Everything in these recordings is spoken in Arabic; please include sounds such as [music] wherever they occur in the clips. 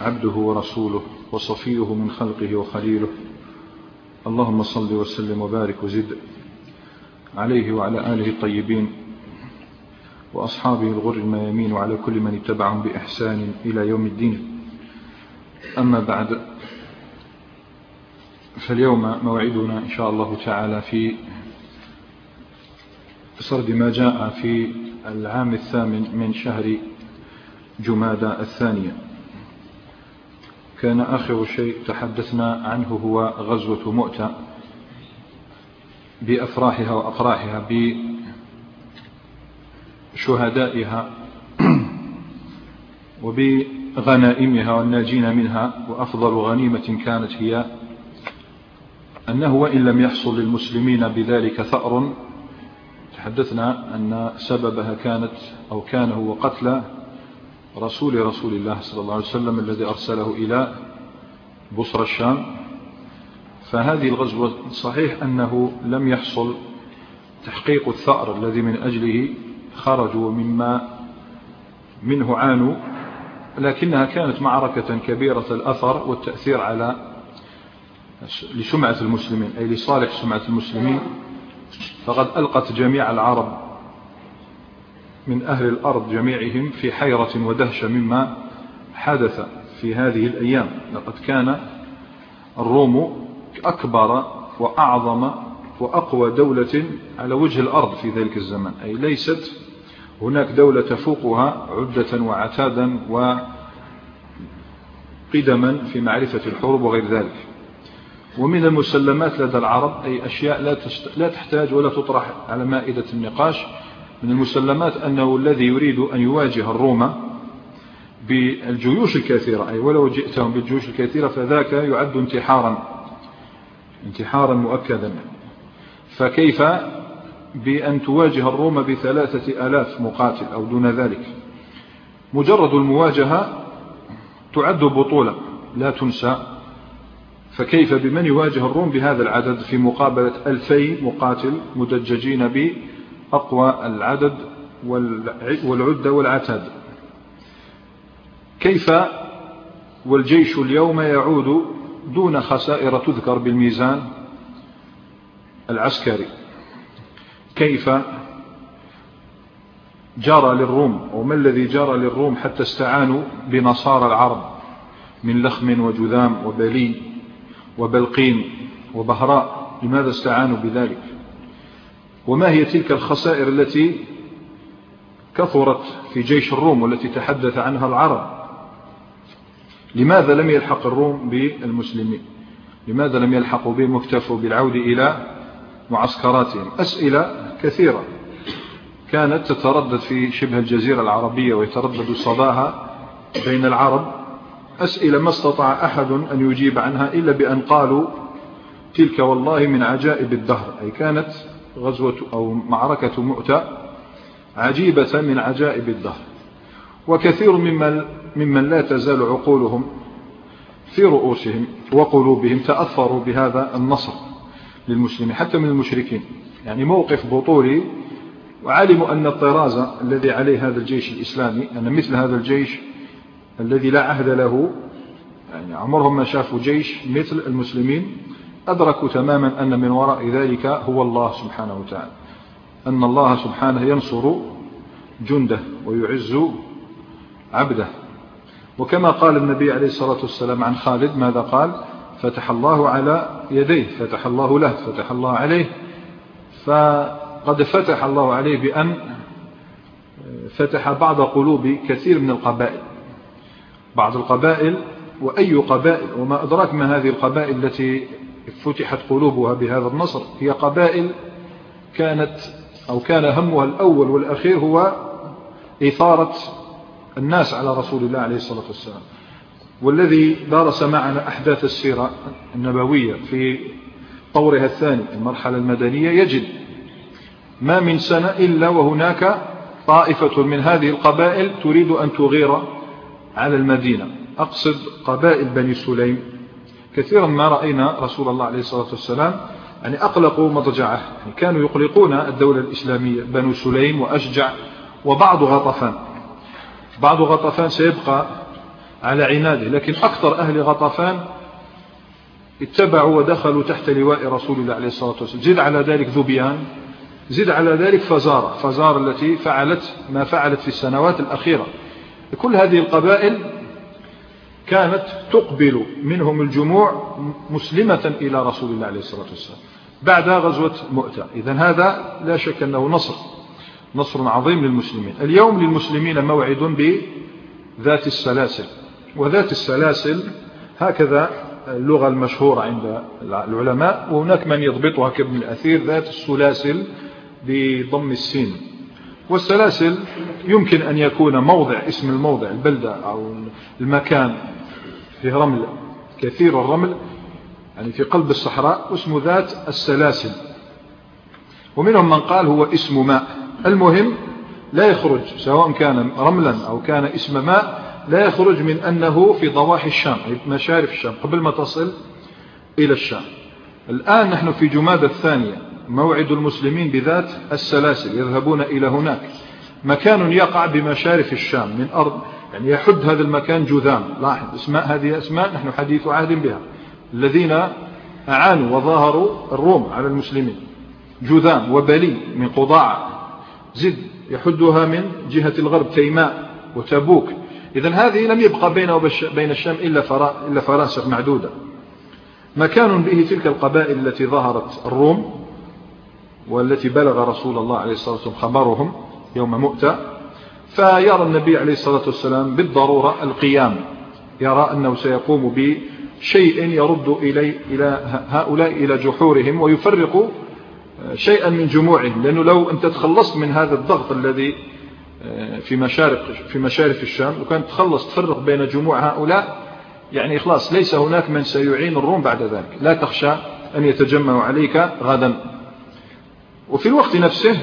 عبده ورسوله وصفيه من خلقه وخليله. اللهم صل وسلم وبارك وزد عليه وعلى آله الطيبين وأصحابه الغر الميامين وعلى كل من اتبعهم بإحسان إلى يوم الدين. أما بعد فاليوم موعدنا إن شاء الله تعالى في سرد ما جاء في العام الثامن من شهر جمادى الثانية. كان آخر شيء تحدثنا عنه هو غزوة مؤتة بأفراحها وأقراحها بشهدائها [clears throat] وبغنائمها والناجين منها وأفضل غنيمة كانت هي أنه وإن لم يحصل للمسلمين بذلك ثأر تحدثنا أن سببها كانت أو كان هو قتل رسول رسول الله صلى الله عليه وسلم الذي أرسله إلى بصر الشام. فهذه الغزوة صحيح أنه لم يحصل تحقيق الثأر الذي من أجله خرجوا مما منه عانوا لكنها كانت معركة كبيرة الأثر والتأثير على لسمعة المسلمين أي لصالح سمعة المسلمين. فقد ألقت جميع العرب من أهل الأرض جميعهم في حيرة ودهشة مما حدث في هذه الأيام. لقد كان الروم أكبر وأعظم وأقوى دولة على وجه الأرض في ذلك الزمن أي ليست هناك دولة تفوقها عدة وعتادا وقدما في معرفة الحروب وغير ذلك. ومن المسلمات لدى العرب أي أشياء لا تحتاج ولا تطرح على مائدة النقاش. من المسلمات أنه الذي يريد أن يواجه الروم بالجيوش الكثيرة أي ولو جئتهم بالجيوش الكثيرة فذاك يعد انتحارا انتحارا مؤكدا. فكيف بأن تواجه الروم بثلاثة ألاف مقاتل أو دون ذلك؟ مجرد المواجهة تعد بطولة لا تنسى. فكيف بمن يواجه الروم بهذا العدد في مقابلة ألفي مقاتل مدججين بأقوى العدد والعدة والعتاد. كيف والجيش اليوم يعود دون خسائر تذكر بالميزان العسكري؟ كيف جرى للروم وما الذي جرى للروم حتى استعانوا بنصارى العرب من لخم وجذام وبلي وبلقين وبهراء؟ لماذا استعانوا بذلك؟ وما هي تلك الخسائر التي كثرت في جيش الروم والتي تحدث عنها العرب؟ لماذا لم يلحق الروم بالمسلمين؟ لماذا لم يلحقوا بهم واكتفوا بالعود إلى معسكراتهم؟ أسئلة كثيرة كانت تتردد في شبه الجزيرة العربية ويتردد صداها بين العرب. أسئلة ما استطاع أحد أن يجيب عنها إلا بأن قالوا تلك والله من عجائب الدهر أي كانت غزوة أو معركة مؤتة عجيبة من عجائب الدهر. وكثير ممن, ممن لا تزال عقولهم في رؤوسهم وقلوبهم تأثروا بهذا النصر للمسلمين حتى من المشركين. يعني موقف بطولي وعلموا أن الطراز الذي عليه هذا الجيش الإسلامي أن مثل هذا الجيش الذي لا عهد له يعني عمرهم ما شافوا جيش مثل المسلمين أدركوا تماما أن من وراء ذلك هو الله سبحانه وتعالى. أن الله سبحانه ينصر جنده ويعز عبده. وكما قال النبي عليه الصلاة والسلام عن خالد ماذا قال؟ فتح الله على يديه فتح الله له فتح الله عليه. فقد فتح الله عليه بأن فتح بعض قلوب كثير من القبائل. بعض القبائل وأي قبائل وما أدراك ما هذه القبائل التي فتحت قلوبها بهذا النصر. هي قبائل كانت أو كان همها الأول والأخير هو إثارة الناس على رسول الله عليه الصلاة والسلام. والذي درس معنا أحداث السيرة النبوية في طورها الثاني المرحلة المدنية يجد ما من سنة إلا وهناك طائفة من هذه القبائل تريد أن تغير على المدينة. أقصد قبائل بني سليم كثيرا ما رأينا رسول الله عليه الصلاة والسلام يعني أقلقوا مضجعه يعني كانوا يقلقون الدولة الإسلامية بنو سليم وأشجع وبعض غطفان بعض غطفان سيبقى على عناده لكن أكثر أهل غطفان اتبعوا ودخلوا تحت لواء رسول الله عليه الصلاة والسلام. زد على ذلك ذبيان زد على ذلك فزارة فزارة التي فعلت ما فعلت في السنوات الأخيرة. كل هذه القبائل كانت تقبل منهم الجموع مسلمة إلى رسول الله عليه الصلاة والسلام بعد غزوة مؤتة. إذا هذا لا شك أنه نصر نصر عظيم للمسلمين. اليوم للمسلمين موعد بذات السلاسل وذات السلاسل هكذا اللغة المشهورة عند العلماء وهناك من يضبطها كابن الأثير ذات السلاسل بضم السين. والسلاسل يمكن أن يكون موضع اسم الموضع البلدة أو المكان فيه رمل كثير الرمل يعني في قلب الصحراء اسم ذات السلاسل. ومنهم من قال هو اسم ماء. المهم لا يخرج سواء كان رملا أو كان اسم ماء لا يخرج من أنه في ضواحي الشام مشارف الشام قبل ما تصل إلى الشام. الآن نحن في جمادة الثانية موعد المسلمين بذات السلاسل يذهبون إلى هناك. مكان يقع بمشارف الشام من أرض يعني يحد هذا المكان جذام لاحظ اسماء هذه أسماء نحن حديث عهد بها. الذين أعانوا وظاهروا الروم على المسلمين. جذام وبلي من قضاع زد يحدها من جهة الغرب تيماء وتبوك. إذا هذه لم يبقى بينه وبين الشام إلا, إلا فراسخ معدودة. مكان به تلك القبائل التي ظهرت الروم والتي بلغ رسول الله عليه الصلاة والسلام خبرهم يوم مؤتة. فيرى النبي عليه الصلاة والسلام بالضرورة القيام. يرى أنه سيقوم بشيء يرد إلي إلى هؤلاء إلى جحورهم ويفرق شيئا من جموعهم لأنه لو أنت تخلصت من هذا الضغط الذي آه، في مشارق في مشارف الشام وكانت تخلص تفرق بين جموع هؤلاء يعني خلاص ليس هناك من سيعين الروم بعد ذلك. لا تخشى أن يتجمعوا عليك غدا. وفي الوقت نفسه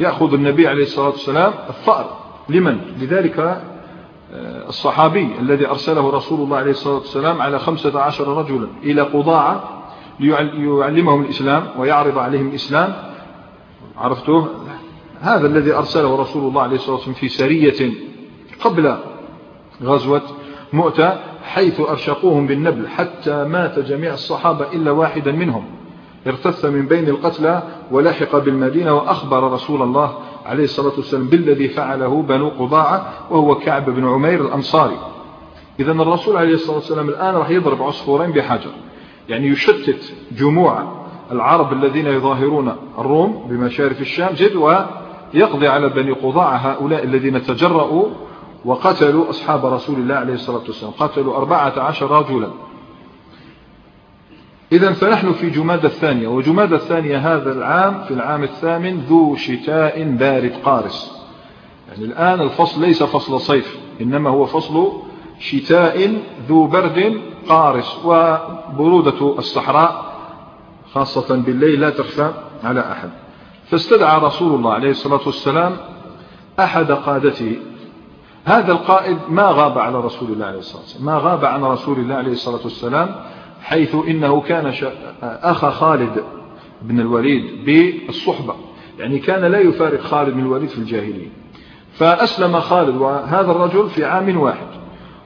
يأخذ النبي عليه الصلاة والسلام الثأر. لمن؟ لذلك آه، الصحابي الذي أرسله رسول الله عليه الصلاة والسلام على خمسة عشر رجلا إلى قضاعة ليعلمهم الإسلام ويعرض عليهم الإسلام. عرفتوه؟ هذا الذي أرسله رسول الله عليه الصلاة والسلام في سرية قبل غزوة مؤتة حيث أرشقوهم بالنبل حتى مات جميع الصحابة إلا واحدا منهم. ارتث من بين القتلى ولحق بالمدينة وأخبر رسول الله عليه الصلاة والسلام بالذي فعله بنو قضاعة وهو كعب بن عمير الأنصاري. إذا الرسول عليه الصلاة والسلام الآن راح يضرب عصفورين بحجر. يعني يشتت جموع العرب الذين يظاهرون الروم بمشارف الشام. جد ويقضي على بني قضاعة هؤلاء الذين تجرؤوا وقتلوا أصحاب رسول الله عليه الصلاة والسلام. قتلوا أربعة عشر رجلا. إذا فنحن في جماد الثانية وجماد الثانية هذا العام في العام الثامن ذو شتاء بارد قارس. يعني الآن الفصل ليس فصل صيف إنما هو فصل شتاء ذو برد قارس وبرودة الصحراء خاصة بالليل لا تخفى على أحد. فاستدعى رسول الله عليه الصلاة والسلام أحد قادته. هذا القائد ما غاب على رسول الله عليه الصلاة والسلام ما غاب عن رسول الله عليه الصلاة والسلام حيث إنه كان أخ خالد بن الوليد بالصحبة. يعني كان لا يفارق خالد بن الوليد في الجاهلية. فأسلم خالد وهذا الرجل في عام واحد.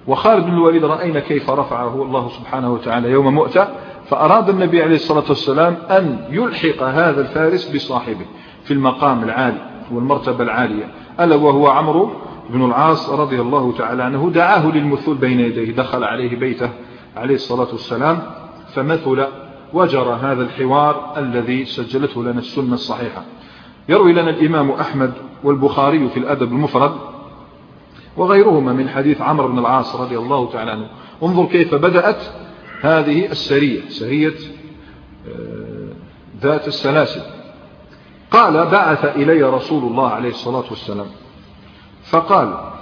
وخالد بن الوليد رأينا كيف رفعه الله سبحانه وتعالى يوم مؤتة. فأراد النبي عليه الصلاة والسلام أن يلحق هذا الفارس بصاحبه في المقام العالي والمرتبة العالية. ألا وهو عمرو بن العاص رضي الله تعالى عنه دعاه للمثول بين يديه دخل عليه بيته عليه الصلاة والسلام فمثل وجرى هذا الحوار الذي سجلته لنا السنة الصحيحة. يروي لنا الإمام أحمد والبخاري في الأدب المفرد وغيرهما من حديث عمرو بن العاص رضي الله تعالى عنه. انظر كيف بدأت هذه السرية سرية آه، ذات السلاسل. قال بعث إلي رسول الله عليه الصلاة والسلام فقال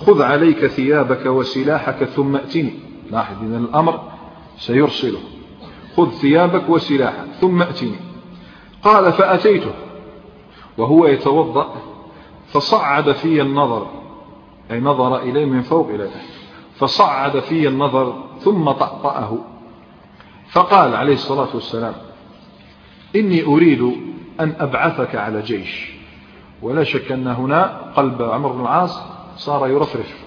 خذ عليك ثيابك وسلاحك ثم ائتني لاحظ إذا الأمر سيرسله. خذ ثيابك وسلاحك ثم ائتني قال فأتيته. وهو يتوضأ فصعد في النظر. أي نظر إليه من فوق إلى تحت فصعد في النظر ثم طأطأه. فقال عليه الصلاة والسلام إني أريد أن أبعثك على جيش. ولا شك أن هنا قلب عمر بن العاص صار يرفرف.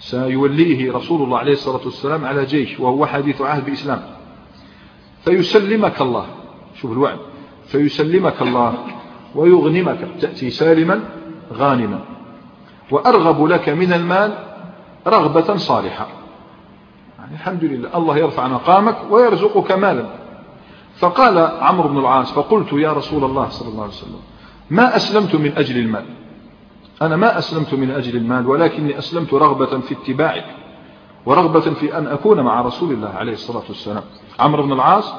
سيوليه رسول الله عليه الصلاة والسلام على جيش وهو حديث عهد بإسلام. فيسلمك الله. شوف الوعد. فيسلمك الله ويغنمك. تأتي سالما غانما. وأرغب لك من المال رغبة صالحة. يعني الحمد لله. الله يرفع مقامك ويرزقك مالا. فقال عمرو بن العاص فقلت يا رسول الله صلى الله عليه وسلم ما أسلمت من أجل المال؟ أنا ما أسلمت من أجل المال ولكني أسلمت رغبة في اتباعك ورغبة في أن أكون مع رسول الله عليه الصلاة والسلام. عمرو بن العاص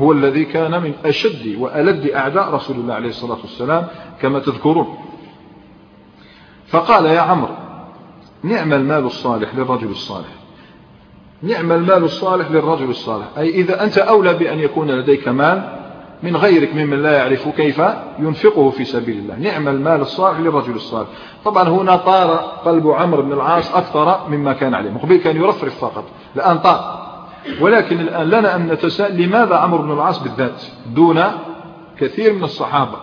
هو الذي كان من أشد وألد أعداء رسول الله عليه الصلاة والسلام كما تذكرون. فقال يا عمرو نعم المال الصالح للرجل الصالح. نعم المال الصالح للرجل الصالح. أي إذا أنت أولى بأن يكون لديك مال من غيرك ممن لا يعرف كيف ينفقه في سبيل الله. نعم المال الصالح للرجل الصالح. طبعا هنا طار قلب عمرو بن العاص أكثر مما كان عليه. مقبل كان يرفرف فقط. الآن طار. ولكن الآن لنا أن نتساءل لماذا عمرو بن العاص بالذات دون كثير من الصحابة؟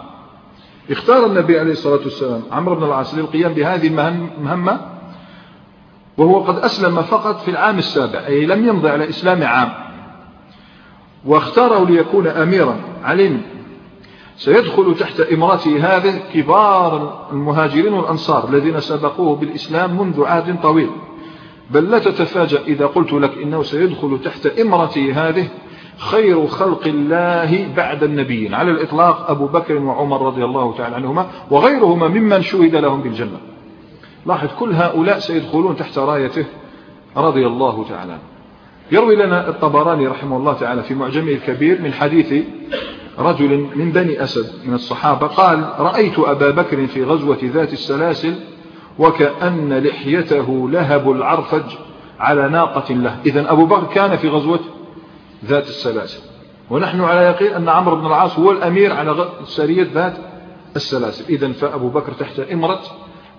اختار النبي عليه الصلاة والسلام عمرو بن العاص للقيام بهذه المهمة وهو قد أسلم فقط في العام السابع أي لم يمضي على إسلام عام. واختاره ليكون أميرا. علم سيدخل تحت إمرته هذه كبار المهاجرين والأنصار الذين سبقوه بالإسلام منذ عهد طويل. بل لا تتفاجأ إذا قلت لك إنه سيدخل تحت إمرته هذه خير خلق الله بعد النبيين. على الإطلاق أبو بكر وعمر رضي الله تعالى عنهما وغيرهما ممن شهد لهم بالجنة. لاحظ كل هؤلاء سيدخلون تحت رايته رضي الله تعالى يروي لنا الطبراني رحمه الله تعالى في معجمه الكبير من حديث رجل من بني أسد من الصحابة قال رأيت أبا بكر في غزوة ذات السلاسل وكأن لحيته لهب العرفج على ناقة له. إذا أبو بكر كان في غزوة ذات السلاسل. ونحن على يقين أن عمرو بن العاص هو الأمير على سرية ذات السلاسل. إذا فأبو بكر تحت إمرة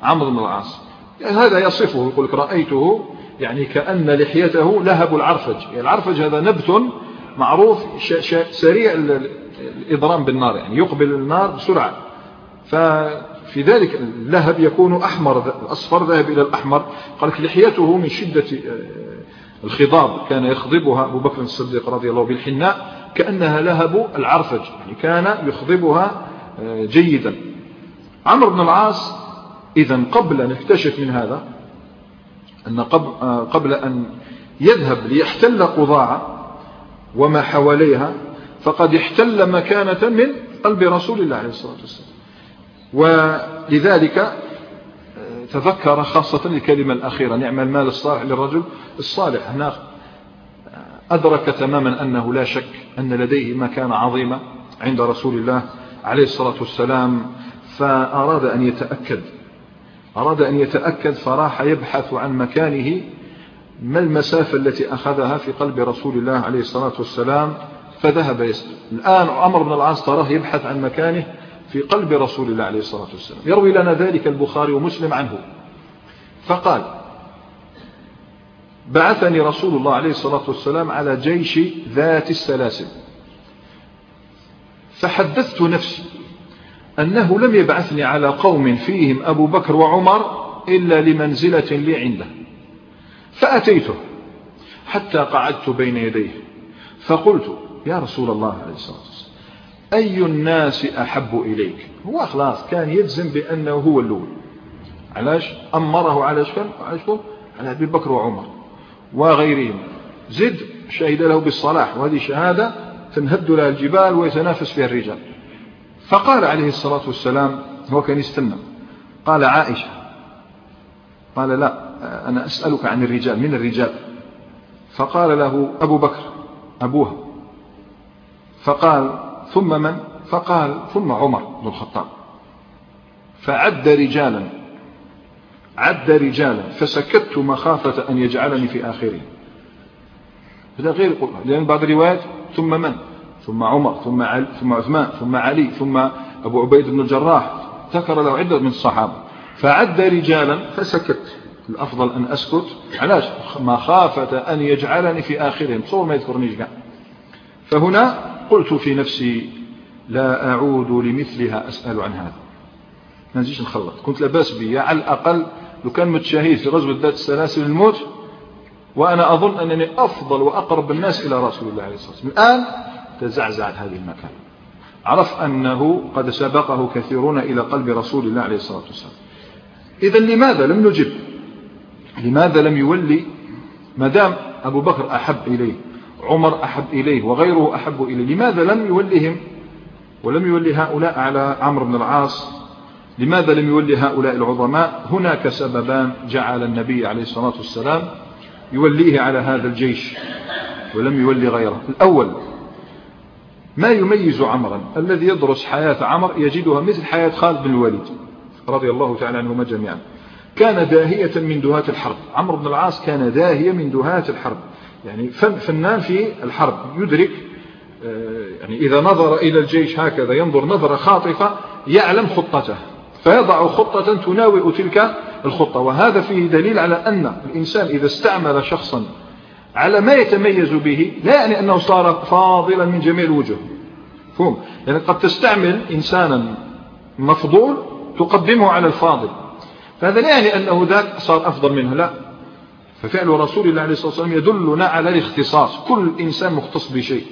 عمرو بن العاص. هذا يصفه يقول رأيته يعني كأن لحيته لهب العرفج. يعني العرفج هذا نبت معروف سريع الإضرام بالنار يعني يقبل النار بسرعة. ففي ذلك اللهب يكون أحمر الأصفر ذهب إلى الأحمر. قال لك لحيته من شدة آه، الخضاب كان يخضبها أبو بكر الصديق رضي الله بالحناء كأنها لهب العرفج يعني كان يخضبها آه، جيدا. عمرو بن العاص إذا قبل أن نكتشف من هذا أن قبل أن يذهب ليحتل قضاعة وما حواليها فقد احتل مكانة من قلب رسول الله عليه الصلاة والسلام. ولذلك آه، تذكر خاصة الكلمة الأخيرة نعم المال الصالح للرجل الصالح. هنا آه، أدرك تماما أنه لا شك أن لديه مكانة عظيمة عند رسول الله عليه الصلاة والسلام فأراد أن يتأكد أراد أن يتأكد فراح يبحث عن مكانه ما المسافة التي أخذها في قلب رسول الله عليه الصلاة والسلام؟ فذهب يسأل. الآن عمر بن العاص تراه يبحث عن مكانه في قلب رسول الله عليه الصلاة والسلام. يروي لنا ذلك البخاري ومسلم عنه. فقال بعثني رسول الله عليه الصلاة والسلام على جيش ذات السلاسل. فحدثت نفسي. أنه لم يبعثني على قوم فيهم أبو بكر وعمر إلا لمنزلة لي عنده. فأتيته حتى قعدت بين يديه. فقلت يا رسول الله عليه الصلاة والسلام أي الناس أحب إليك؟ هو خلاص كان يجزم بأنه هو الأول. علاش؟ أمره على شكل على أبي بكر وعمر وغيرهم. زد شهد له بالصلاح وهذه شهادة تنهد لها الجبال ويتنافس فيها الرجال. فقال عليه الصلاة والسلام هو كان يستنى. قال عائشة قال لا أنا أسألك عن الرجال من الرجال؟ فقال له أبو بكر أبوها. فقال ثم من؟ فقال ثم عمر بن الخطاب. فعد رجالا عد رجالا فسكت مخافة أن يجعلني في آخرهم هذا غير القرآن لأن بعض الروايات ثم من؟ ثم عمر ثم, علي ثم عثمان ثم علي ثم أبو عبيد بن الجراح. ذكر له عدة من الصحابة. فعد رجالا فسكت. الأفضل أن أسكت. علاش؟ مخافة أن يجعلني في آخرهم. صور ما يذكرنيش كاع فهنا قلت في نفسي لا أعود لمثلها أسأل عن هذا. ما نجيش نخلط. كنت لاباس بي. على الأقل لو كان متشاهد في غزوة ذات السلاسل الموت وأنا أظن أنني أفضل وأقرب الناس إلى رسول الله عليه الصلاة والسلام. الآن تزعزعت هذه المكان. عرف أنه قد سبقه كثيرون إلى قلب رسول الله عليه الصلاة والسلام. إذا لماذا لم نجب؟ لماذا لم يولي مدام أبو بكر أحب إليه عمر أحب إليه وغيره أحب إليه لماذا لم يولهم ولم يولي هؤلاء على عمرو بن العاص؟ لماذا لم يولي هؤلاء العظماء؟ هناك سببان جعل النبي عليه الصلاة والسلام يوليه على هذا الجيش ولم يولي غيره. الأول ما يميز عمرا الذي يدرس حياة عمر يجدها مثل حياة خالد بن الوليد رضي الله تعالى عنهما جميعا. كان داهية من دهاة الحرب. عمرو بن العاص كان داهية من دهاة الحرب. يعني فنان في الحرب يدرك آه، يعني إذا نظر إلى الجيش هكذا ينظر نظرة خاطفة يعلم خطته فيضع خطة تناوئ تلك الخطة. وهذا فيه دليل على أن الإنسان إذا استعمل شخصا على ما يتميز به لا يعني أنه صار فاضلا من جميع الوجوه. فهم؟ يعني قد تستعمل إنسانا مفضول تقدمه على الفاضل. فهذا لا يعني أنه ذاك صار أفضل منه لا. ففعل رسول الله عليه الصلاة والسلام يدلنا على الاختصاص. كل إنسان مختص بشيء.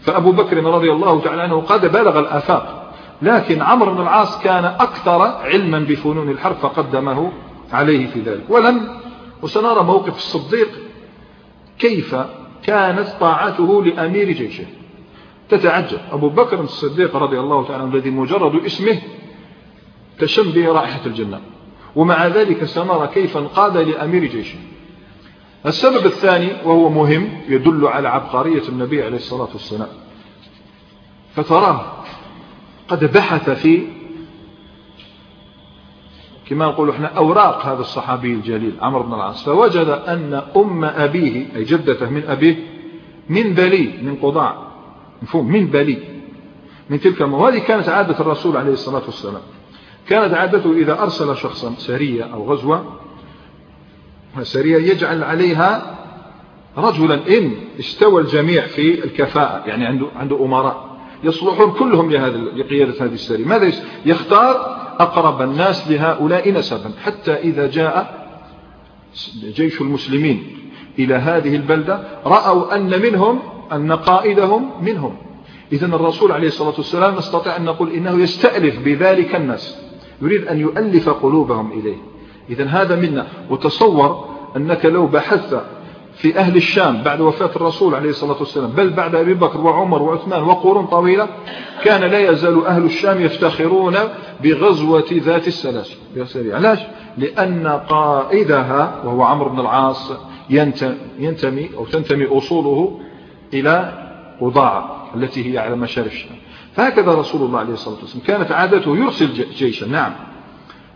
فأبو بكر رضي الله تعالى عنه قد بلغ الآفاق. لكن عمرو بن العاص كان أكثر علما بفنون الحرب فقدمه عليه في ذلك. ولم وسنرى موقف الصديق كيف كانت طاعته لأمير جيشه؟ تتعجب. أبو بكر الصديق رضي الله تعالى عنه الذي مجرد اسمه تشم به رائحة الجنة. ومع ذلك سنرى كيف انقاد لأمير جيشه. السبب الثاني وهو مهم يدل على عبقرية النبي عليه الصلاة والسلام. فتراه قد بحث في كما نقول إحنا أوراق هذا الصحابي الجليل عمرو بن العاص. فوجد أن أم أبيه أي جدته من أبيه من بلي من قضاع مفهوم من بلي من تلك وهذه كانت عادة الرسول عليه الصلاة والسلام. كانت عادته إذا أرسل شخصا سرية أو غزوة سرية يجعل عليها رجلا. إن استوى الجميع في الكفاءة يعني عنده عنده أمراء يصلحون كلهم لهذا لقيادة هذه السرية. ماذا يختار أقرب الناس لهؤلاء نسبا حتى إذا جاء جيش المسلمين إلى هذه البلدة رأوا أن منهم أن قائدهم منهم. إذا الرسول عليه الصلاة والسلام نستطيع أن نقول إنه يستألف بذلك الناس يريد أن يؤلف قلوبهم إليه. إذا هذا منا وتصور أنك لو بحثت في أهل الشام بعد وفاة الرسول عليه الصلاة والسلام بل بعد أبي بكر وعمر وعثمان وقرون طويلة كان لا يزال أهل الشام يفتخرون بغزوة ذات السلاسل. علاش؟ لأن قائدها وهو عمرو بن العاص ينتمي أو تنتمي أصوله إلى قضاعة التي هي على مشارف الشام. فهكذا رسول الله عليه الصلاة والسلام. كانت عادته يرسل جيشا نعم.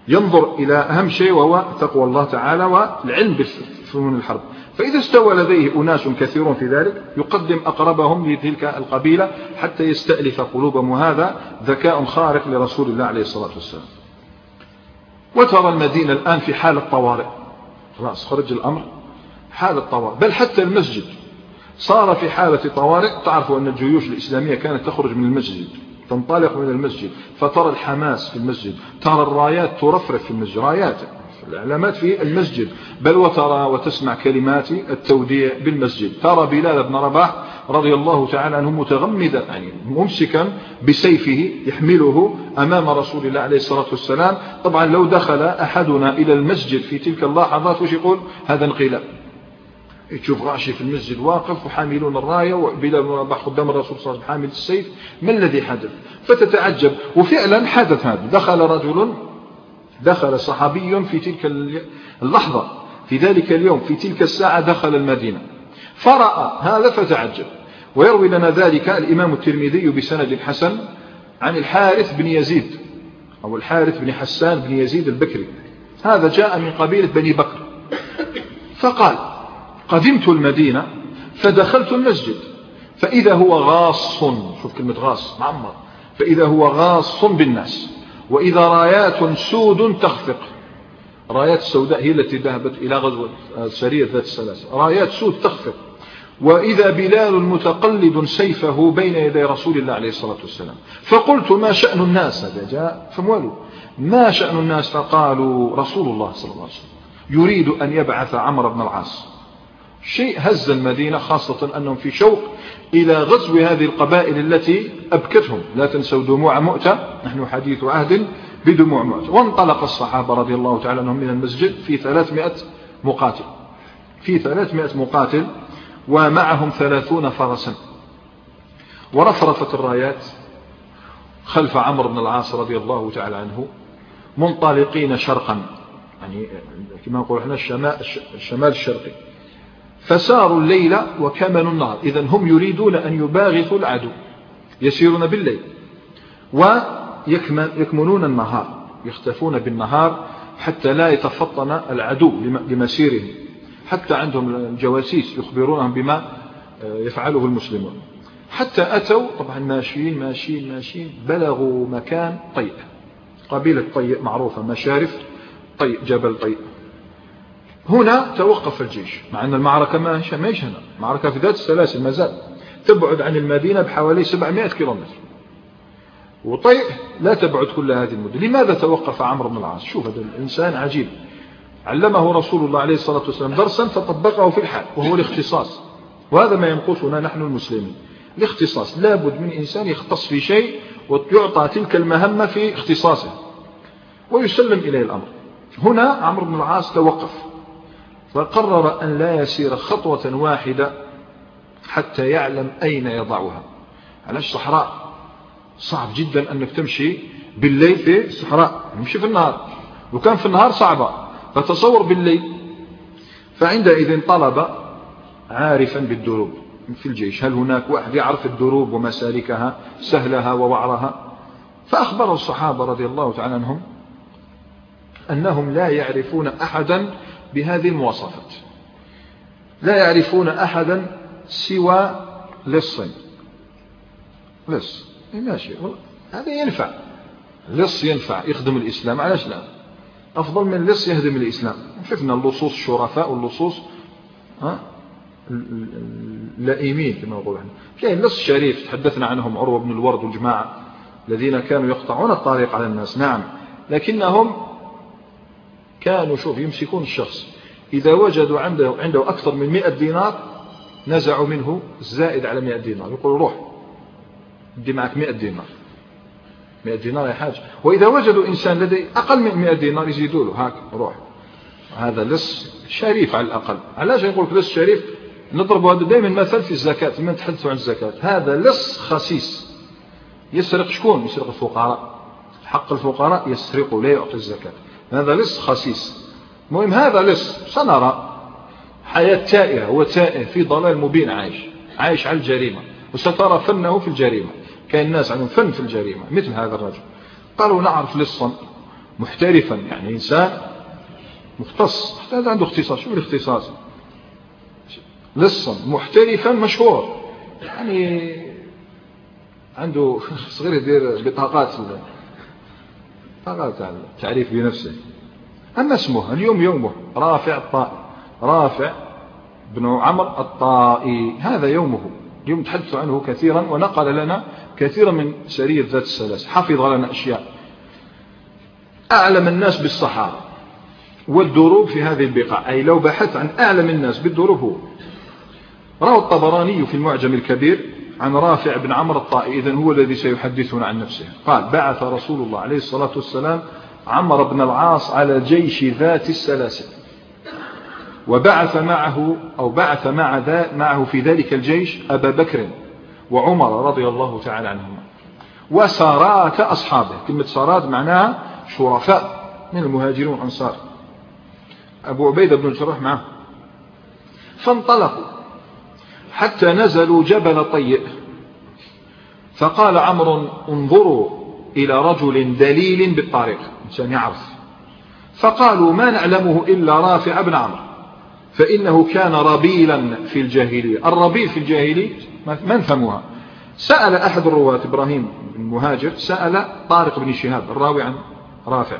ينظر إلى أهم شيء وهو تقوى الله تعالى والعلم بفنون الحرب. فإذا استوى لديه أناس كثيرون في ذلك يقدم أقربهم لتلك القبيلة حتى يستألف قلوبهم. وهذا ذكاء خارق لرسول الله عليه الصلاة والسلام. وترى المدينة الآن في حالة طوارئ خلاص خرج الأمر. حالة طوارئ بل حتى المسجد. صار في حالة طوارئ. تعرفوا أن الجيوش الإسلامية كانت تخرج من المسجد تنطلق من المسجد فترى الحماس في المسجد ترى الرايات ترفرف في المسجد. رايات. العلامات في المسجد. بل وترى وتسمع كلمات التوديع بالمسجد. ترى بلال بن رباح رضي الله تعالى عنه متغمدا يعني ممسكا بسيفه يحمله أمام رسول الله عليه الصلاة والسلام. طبعا لو دخل أحدنا إلى المسجد في تلك اللحظات وش يقول؟ هذا انقلاب. تشوف غاشي في المسجد واقف وحاملون الراية وبلال بن رباح قدام الرسول صلى الله عليه وسلم حامل السيف. ما الذي حدث؟ فتتعجب. وفعلا حدث هذا. دخل رجل دخل صحابي في تلك اللحظة. في ذلك اليوم في تلك الساعة دخل المدينة. فرأى هذا فتعجب. ويروي لنا ذلك الإمام الترمذي بسند حسن عن الحارث بن يزيد أو الحارث بن حسان بن يزيد البكري. هذا جاء من قبيلة بني بكر. فقال قدمت المدينة فدخلت المسجد. فإذا هو غاص شوف كلمة غاص معمر. فإذا هو غاص بالناس. وإذا رايات سود تخفق. رايات السوداء هي التي ذهبت إلى غزوة سرية ذات السلاسل رايات سود تخفق. وإذا بلال متقلد سيفه بين يدي رسول الله عليه الصلاة والسلام. فقلت ما شأن الناس؟ هذا جاء فموالوا ما شأن الناس؟ فقالوا رسول الله صلى الله عليه وسلم يريد أن يبعث عمرو بن العاص. شيء هز المدينة خاصة أنهم في شوق إلى غزو هذه القبائل التي أبكتهم. لا تنسوا دموع مؤتة. نحن حديث عهد بدموع مؤتة. وانطلق الصحابة رضي الله تعالى عنهم من المسجد في ثلاثمائة مقاتل. في ثلاثمائة مقاتل ومعهم ثلاثون فرسا. ورفرفت الرايات خلف عمرو بن العاص رضي الله تعالى عنه منطلقين شرقا. يعني كما نقول إحنا الشمال الشرقي. فساروا الليل وكمنوا النهار إذا هم يريدون أن يباغثوا العدو يسيرون بالليل ويكمنون النهار يختفون بالنهار حتى لا يتفطن العدو لمسيرهم حتى عندهم الجواسيس يخبرونهم بما آه، يفعله المسلمون. حتى أتوا طبعا ماشيين ماشيين ماشيين بلغوا مكان طيء قبيلة طيء معروفة مشارف طيء جبل طيء. هنا توقف الجيش مع أن المعركة ما هيش هنا. معركة في ذات السلاسل ما زال. تبعد عن المدينة بحوالي 700 كيلومتر. وطيء لا تبعد كل هذه المدة لماذا توقف عمرو بن العاص؟ شوف هذا الإنسان عجيب. علمه رسول الله عليه الصلاة والسلام درسا فطبقه في الحال وهو الاختصاص. وهذا ما ينقصنا نحن المسلمين. الاختصاص لابد من إنسان يختص في شيء ويعطى تلك المهمة في اختصاصه. ويسلم إليه الأمر. هنا عمرو بن العاص توقف. فقرر أن لا يسير خطوة واحدة حتى يعلم أين يضعها. علاش صحراء صعب جدا أنك تمشي بالليل في الصحراء نمشي في النهار. وكان في النهار صعبة فتصور بالليل. فعندئذ طلب عارفا بالدروب في الجيش هل هناك واحد يعرف الدروب ومسالكها سهلها ووعرها؟ فأخبر الصحابة رضي الله تعالى عنهم أنهم لا يعرفون أحدا بهذه المواصفات. لا يعرفون أحدا سوى لص. لص. ماشي. هذا ينفع. لص ينفع. يخدم الإسلام. علاش لا؟ أفضل من لص يهدم الإسلام. شفنا اللصوص الشرفاء واللصوص ها؟ اللئيمين كما نقول إحنا. كاين لص شريف تحدثنا عنهم عروة بن الورد والجماعة الذين كانوا يقطعون الطريق على الناس. نعم. لكنهم كانوا شوف يمسكون الشخص. إذا وجدوا عنده عنده أكثر من 100 دينار نزعوا منه الزائد على 100 دينار. يقولوا روح دي معك 100 دينار. 100 دينار يا حاج. وإذا وجدوا إنسان لديه أقل من 100 دينار يزيدوا له. هاك روح. هذا لص شريف على الأقل. علاش يقول لك لص شريف؟ نضرب هذا دائما مثل في الزكاة لما نتحدثوا عن الزكاة. هذا لص خسيس. يسرق شكون؟ يسرق الفقراء. حق الفقراء يسرقوا لا يعطي الزكاة. هذا لص خسيس. المهم هذا لص سنرى. حياة تائهة هو تائه في ضلال مبين عايش. عايش على الجريمة. وسترى فنه في الجريمة. كان الناس عندهم فن في الجريمة مثل هذا الرجل. قالوا نعرف لصا محترفا يعني إنسان مختص. هذا عنده اختصاص. شو الاختصاص. لصا محترفا مشهور. يعني عنده [laughs] صغير يدير بطاقات بطاقات التعريف بنفسه. أما اسمه اليوم يومه رافع الطائي رافع بن عمر الطائي هذا يومه. اليوم تحدث عنه كثيرا ونقل لنا كثيرا من سرية ذات السلاسل. حفظ لنا أشياء. أعلم الناس بالصحاري والدروب في هذه البقاع. أي لو بحثت عن أعلم الناس بالدروب هو. روى الطبراني في المعجم الكبير عن رافع بن عمرو الطائي إذن هو الذي سيحدثنا عن نفسه. قال بعث رسول الله عليه الصلاة والسلام عمرو بن العاص على جيش ذات السلاسل وبعث معه أو بعث مع معه في ذلك الجيش أبا بكر وعمر رضي الله تعالى عنهما. وسارات أصحابه كلمة سارات معناها شرفاء من المهاجرون والأنصار أبو عبيدة بن الجراح معه. فانطلقوا. حتى نزلوا جبل طيء فقال عمرو انظروا إلى رجل دليل بالطريق إنسان يعرف. فقالوا ما نعلمه إلا رافع بن عمرو. فإنه كان ربيلا في الجاهلية. الربيل في الجاهلية ما نفهمها. سأل أحد الرواة إبراهيم بن مهاجر سأل طارق بن شهاب الراوي عن رافع.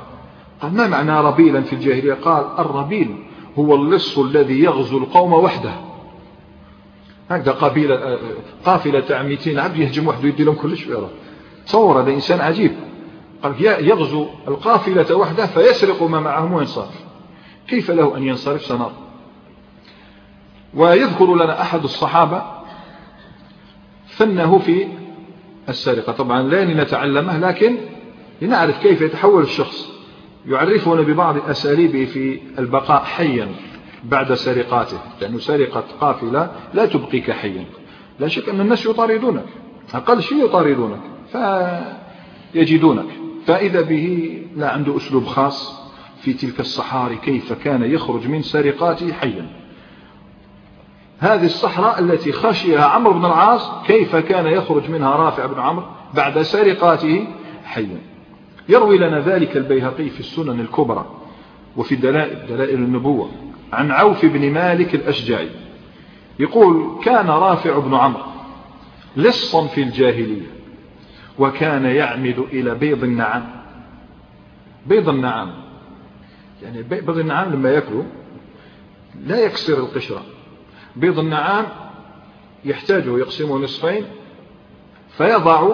قال ما معنى ربيلا في الجاهلية؟ قال الربيل هو اللص الذي يغزو القوم وحده. هكذا قبيلة قافلة تاع 200 عبد يهجم وحده يدي لهم كلش في تصور هذا إنسان عجيب. قال يغزو القافلة وحده فيسرق ما معهم وينصرف كيف له أن ينصرف؟ سنرى. ويذكر لنا أحد الصحابة فنه في السرقة. طبعا لا نتعلمه لكن لنعرف كيف يتحول الشخص. يعرفنا ببعض أساليبه في البقاء حيا. بعد سرقاته لأنه سرقة قافلة لا تبقيك حيا. لا شك أن الناس يطاردونك أقل شيء يطاردونك فيجدونك. فإذا به لا عنده أسلوب خاص في تلك الصحاري كيف كان يخرج من سرقاته حيا. هذه الصحراء التي خشيها عمرو بن العاص كيف كان يخرج منها رافع بن عمرو بعد سرقاته حيا. يروي لنا ذلك البيهقي في السنن الكبرى وفي دلائل, دلائل النبوة. عن عوف بن مالك الأشجعي. يقول كان رافع بن عمرو لصا في الجاهلية وكان يعمد إلى بيض النعام. بيض النعام يعني بيض النعام لما يأكله لا يكسر القشرة. بيض النعام يحتاجه يقسمه نصفين فيضع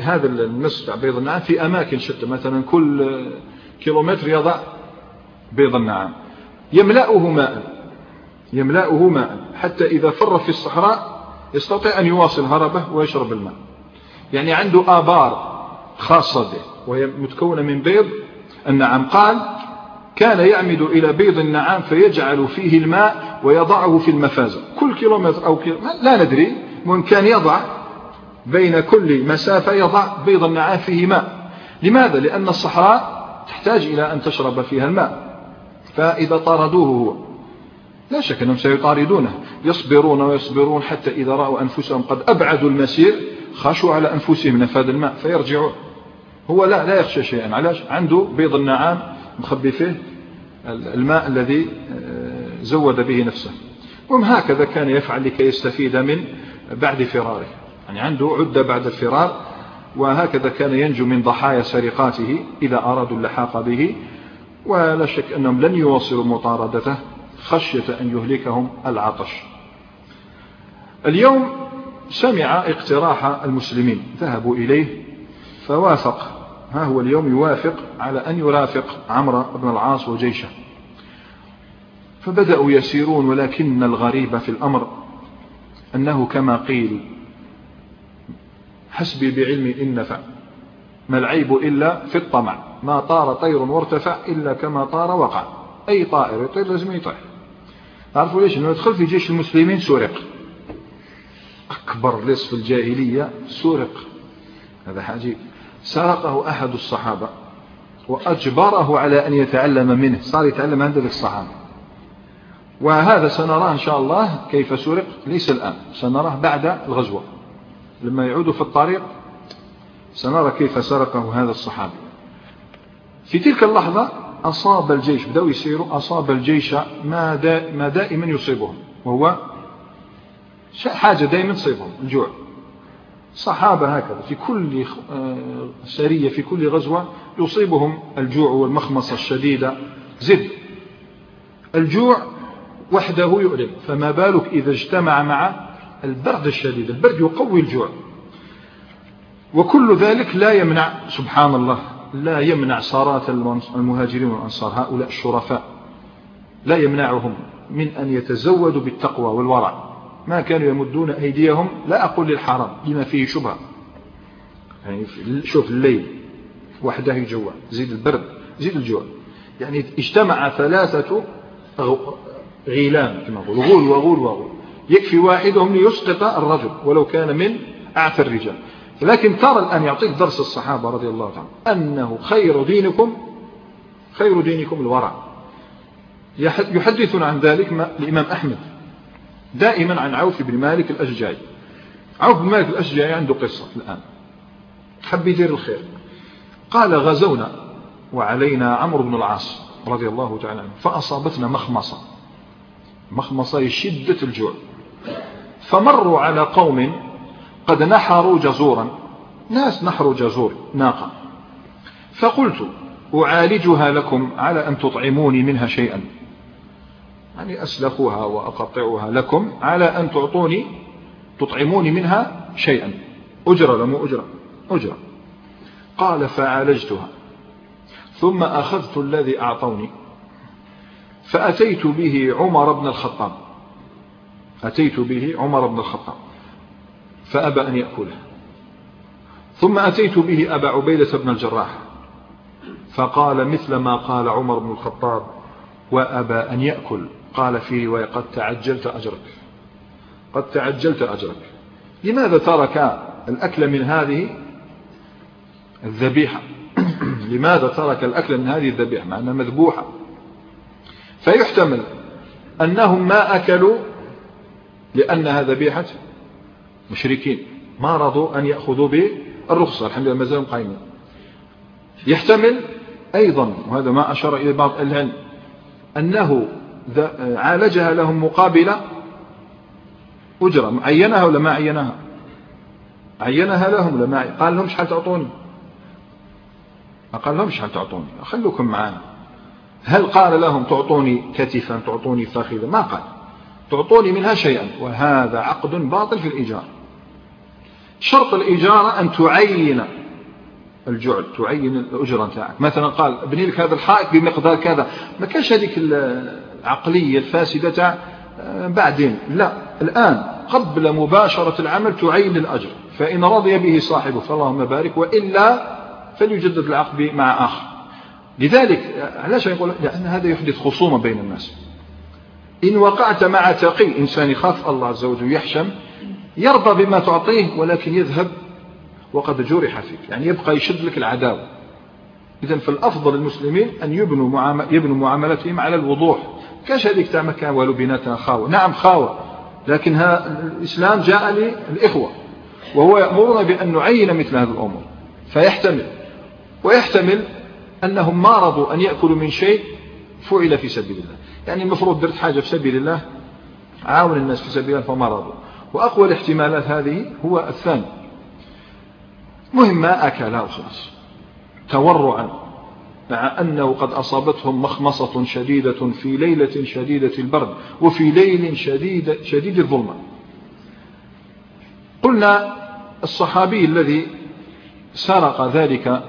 هذا النصف بيض النعام في أماكن شتى مثلا كل كيلومتر يضع بيض النعام. يملأه ماء. يملأه ماء. حتى إذا فر في الصحراء يستطيع أن يواصل هربه ويشرب الماء. يعني عنده آبار خاصة به وهي متكونة من بيض. النعام قال كان يعمد إلى بيض النعام فيجعل فيه الماء ويضعه في المفازة. كل كيلومتر أو كيلومتر لا ندري. من كان يضع بين كل مسافة يضع بيض النعام فيه ماء. لماذا؟ لأن الصحراء تحتاج إلى أن تشرب فيها الماء. فإذا طاردوه هو. لا شك أنهم سيطاردونه. يصبرون ويصبرون حتى إذا رأوا أنفسهم قد أبعدوا المسير خشوا على أنفسهم نفاذ الماء فيرجعون. هو لا لا يخشى شيئا. علاش؟ عنده بيض النعام مخبي فيه الماء الذي آه، زود به نفسه. وهم هكذا كان يفعل لكي يستفيد من بعد فراره. يعني عنده عدة بعد الفرار وهكذا كان ينجو من ضحايا سرقاته إذا أرادوا اللحاق به. ولا شك أنهم لن يواصلوا مطاردته خشية أن يهلكهم العطش. اليوم سمع اقتراح المسلمين ذهبوا إليه فوافق ها هو اليوم يوافق على أن يرافق عمرو بن العاص وجيشه. فبدأوا يسيرون ولكن الغريب في الأمر أنه كما قيل حسبي بعلمي إن نفع ما العيب إلا في الطمع. ما طار طير وارتفع إلا كما طار وقع. أي طائر يطير لازم يطير. تعرفوا ليش؟ أنه يدخل في جيش المسلمين سرق أكبر لص في الجاهلية سرق هذا حاجي سرقه أحد الصحابة وأجبره على أن يتعلم منه. صار يتعلم عند الصحابة. وهذا سنراه إن شاء الله كيف سرق. ليس الآن. سنراه بعد الغزوة. لما يعود في الطريق سنرى كيف سرقه هذا الصحابي. في تلك اللحظة أصاب الجيش بدأوا يسيروا أصاب الجيش ما, دا ما دائما يصيبهم وهو حاجة دائما تصيبهم الجوع. صحابة هكذا في كل آه، سرية في كل غزوة يصيبهم الجوع والمخمصة الشديدة زد. الجوع وحده يؤلم فما بالك إذا اجتمع مع البرد الشديد البرد يقوي الجوع. وكل ذلك لا يمنع سبحان الله. لا يمنع صارات المهاجرين والأنصار هؤلاء الشرفاء. لا يمنعهم من أن يتزودوا بالتقوى والورع. ما كانوا يمدون أيديهم لا أقول للحرام لما فيه شبهة. يعني شوف الليل وحده يجوع زيد البرد زيد الجوع. يعني اجتمع ثلاثة غيلان كما نقول غول وغول وغول. يكفي واحدهم ليسقط الرجل ولو كان من أعفى الرجال. لكن ترى الآن يعطيك درس الصحابة رضي الله عنهم. أنه خير دينكم خير دينكم الورع. يحدثنا عن ذلك الإمام أحمد دائما عن عوف بن مالك الأشجعي. عوف بن مالك الأشجعي عنده قصة الآن. حب يدير الخير. قال غزونا وعلينا عمرو بن العاص رضي الله تعالى عنه فأصابتنا مخمصة. مخمصة شدة الجوع. فمروا على قوم قد نحروا جزورا. ناس نحروا جزور ناقة. فقلت أعالجها لكم على أن تطعموني منها شيئا. يعني أسلخها وأقطعها لكم على أن تعطوني تطعموني منها شيئا. أجرة لم أجرة؟ أجرة. قال فعالجتها. ثم أخذت الذي أعطوني. فأتيت به عمر بن الخطاب. أتيت به عمر بن الخطاب. فأبى أن يأكله. ثم أتيت به أبا عبيدة بن الجراح فقال مثل ما قال عمر بن الخطاب وأبى أن يأكل. قال في رواية قد تعجلت أجرك. قد تعجلت أجرك. لماذا ترك الأكل من هذه الذبيحة؟ [clears throat] لماذا ترك الأكل من هذه الذبيحة؟ مع أنها مذبوحة. فيحتمل أنهم ما أكلوا لأنها ذبيحة. مشركين ما رضوا أن يأخذوا بالرخصة. الحمد لله ما زالوا قائمين. يحتمل أيضا وهذا ما أشار إلى بعض العلم أنه عالجها لهم مقابل أجرة. عينها ولا ما عينها؟ عينها لهم ولا ما قال لهم شحال تعطوني؟ ما قال لهم شحال تعطوني؟ خلوكم معنا هل قال لهم تعطوني كتفا تعطوني فخذا؟ ما قال. تعطوني منها شيئا. وهذا عقد باطل في الإيجار. شرط الإجارة أن تعين الجعل تعين الأجرة نتاعك مثلا قال ابني لك هذا الحائط بمقدار كذا. ما كانش هذيك العقلية الفاسدة تاع آه، بعدين. لا الآن قبل مباشرة العمل تعين الأجر. فإن رضي به صاحبه فاللهم بارك وإلا فليجدد العقد مع آخر. لذلك علاش يقول لأن هذا يحدث خصومة بين الناس. إن وقعت مع تقي إنسان يخاف الله عز وجل يحشم يرضى بما تعطيه ولكن يذهب وقد جرح فيك. يعني يبقى يشد لك العداوة. إذا فالأفضل المسلمين أن يبنوا, معامل يبنوا معاملتهم على الوضوح. كاش هذيك تاع مكة والو بيناتنا خاوة. نعم خاوة. لكن الإسلام جاء للإخوة. وهو يأمرنا بأن نعين مثل هذه الأمور. فيحتمل. ويحتمل أنهم ما رضوا أن يأكلوا من شيء فعل في سبيل الله. يعني المفروض درت حاجة في سبيل الله عاون الناس في سبيل الله فما رضوا. وأقوى الاحتمالات هذه هو الثاني. مهم ما أكل وخلاص تورعا. مع أنه قد أصابتهم مخمصة شديدة في ليلة شديدة البرد وفي ليل شديد, شديد الظلمة. قلنا الصحابي الذي سرق ذلك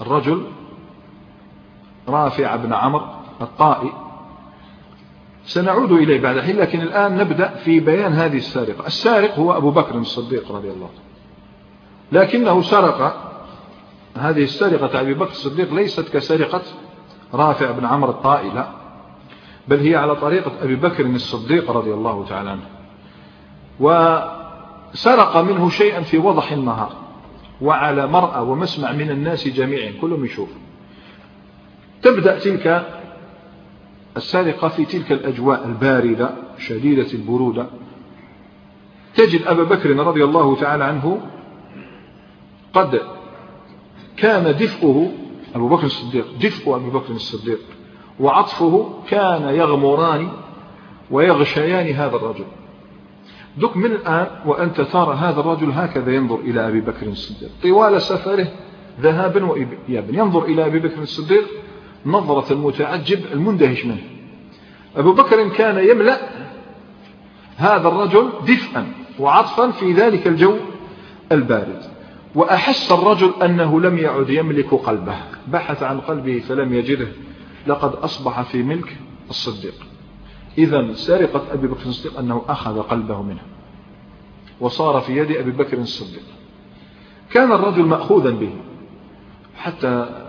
الرجل رافع بن عمرو الطائي سنعود إليه بعد حين لكن الآن نبدأ في بيان هذه السارقة. السارق هو أبو بكر الصديق رضي الله عنه. لكنه سرق هذه السرقة أبي بكر الصديق ليست كسرقة رافع بن عمرو الطائي لا بل هي على طريقة أبي بكر الصديق رضي الله تعالى عنه. وسرق منه شيئا في وضح النهار وعلى مرأى ومسمع من الناس جميعا كلهم يشوف تبدأ تلك السرقة في تلك الأجواء الباردة شديدة البرودة. تجد أبا بكر رضي الله تعالى عنه قد كان دفئه أبو بكر الصديق دفء أبو بكر الصديق وعطفه كان يغمران ويغشيان هذا الرجل. دك من الآن وأنت ترى هذا الرجل هكذا ينظر إلى أبي بكر الصديق. طوال سفره ذهابا وإيابا ينظر إلى أبي بكر الصديق نظرة المتعجب المندهش منه. أبو بكر كان يملأ هذا الرجل دفئا وعطفا في ذلك الجو البارد. وأحس الرجل أنه لم يعد يملك قلبه. بحث عن قلبه فلم يجده. لقد أصبح في ملك الصديق. إذا سرقة أبي بكر الصديق أنه أخذ قلبه منه. وصار في يد أبي بكر الصديق. كان الرجل مأخوذا به. حتى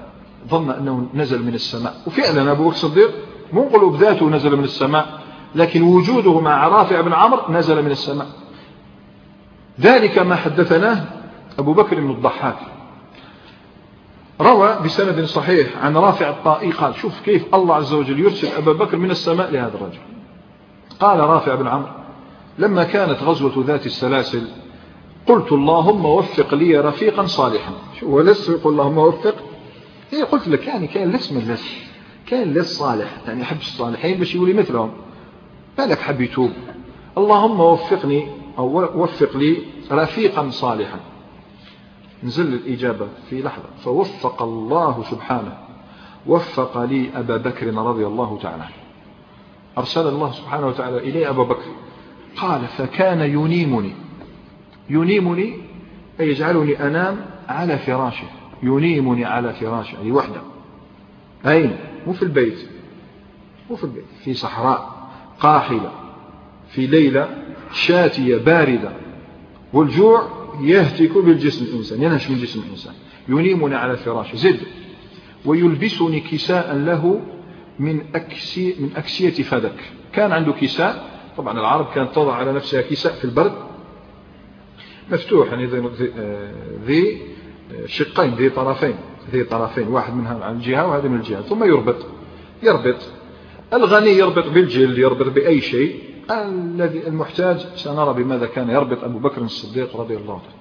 ظن أنه نزل من السماء. وفعلا أبو بكر الصديق مو قلوب ذاته نزل من السماء لكن وجوده مع رافع بن عمرو نزل من السماء. ذلك ما حدثناه أبو بكر بن الضحاك. روى بسند صحيح عن رافع الطائي قال شوف كيف الله عز وجل يرسل أبا بكر من السماء لهذا الرجل. قال رافع بن عمرو لما كانت غزوة ذات السلاسل قلت اللهم وفق لي رفيقا صالحا. ولست يقول اللهم وفق هي قلت لك يعني كان لسم اللسم كان للصالح يعني يحب الصالحين باش يولي مثلهم. بالك حب يتوب؟ اللهم وفقني أو وفق لي رفيقا صالحا. نزل الإجابة في لحظة. فوفق الله سبحانه. وفق لي أبا بكر رضي الله تعالى أرسل الله سبحانه وتعالى إلي أبا بكر. قال فكان ينيمني. ينيمني أي يجعلني أنام على فراشه. ينيمني على فراشه أي وحده. أين؟ مو في البيت. مو في البيت في صحراء قاحلة في ليلة شاتية باردة. والجوع يهتك بالجسم الإنسان ينهش من جسم الإنسان. ينيمني على فراشه زد ويلبسني كساء له من أكسي من أكسية فدك كان عنده كساء طبعا العرب كانت تضع على نفسها كساء في البرد. مفتوح يعني ذي. شقين ذي طرفين ذي طرفين واحد منها عن جهة وهذا من الجهة ثم يربط يربط. الغني يربط بالجلد يربط بأي شيء. الذي المحتاج سنرى بماذا كان يربط أبو بكر الصديق رضي الله عنه.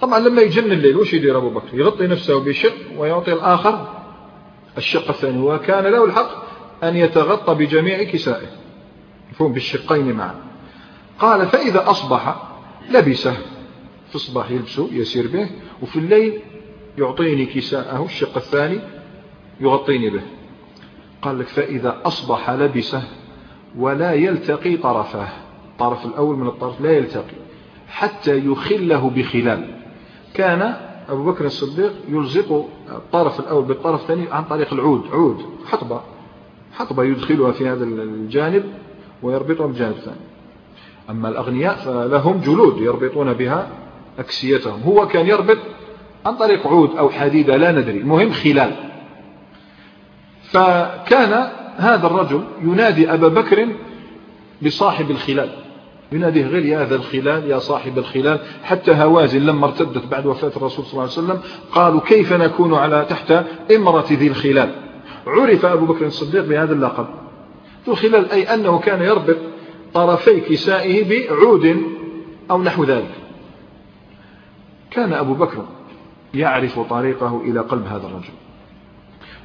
طبعا لما يجن الليل وش يدير أبو بكر؟ يغطي نفسه بشق ويعطي الآخر الشق الثاني. وكان له الحق أن يتغطى بجميع كسائه. مفهوم؟ بالشقين معا. قال فإذا أصبح لبسه. في الصباح يلبسه يسير به وفي الليل يعطيني كساءه الشق الثاني يغطيني به. قال لك فإذا أصبح لبسه ولا يلتقي طرفاه الطرف الأول من الطرف لا يلتقي حتى يخله بخلال. كان أبو بكر الصديق يلزق الطرف الأول بالطرف الثاني عن طريق العود عود حطبة. حطبة يدخلها في هذا الجانب ويربطها بالجانب الثاني أما الأغنياء فلهم جلود يربطون بها أكسيتهم. هو كان يربط عن طريق عود أو حديدة لا ندري. المهم خلال. فكان هذا الرجل ينادي أبا بكر بصاحب الخلال. يناديه غير يا ذا الخلال يا صاحب الخلال. حتى هوازن لما ارتدت بعد وفاة الرسول صلى الله عليه وسلم قالوا كيف نكون على تحت إمرة ذي الخلال؟ عرف أبو بكر الصديق بهذا اللقب. ذو الخلال أي أنه كان يربط طرفي كسائه بعود أو نحو ذلك. كان أبو بكر يعرف طريقه إلى قلب هذا الرجل.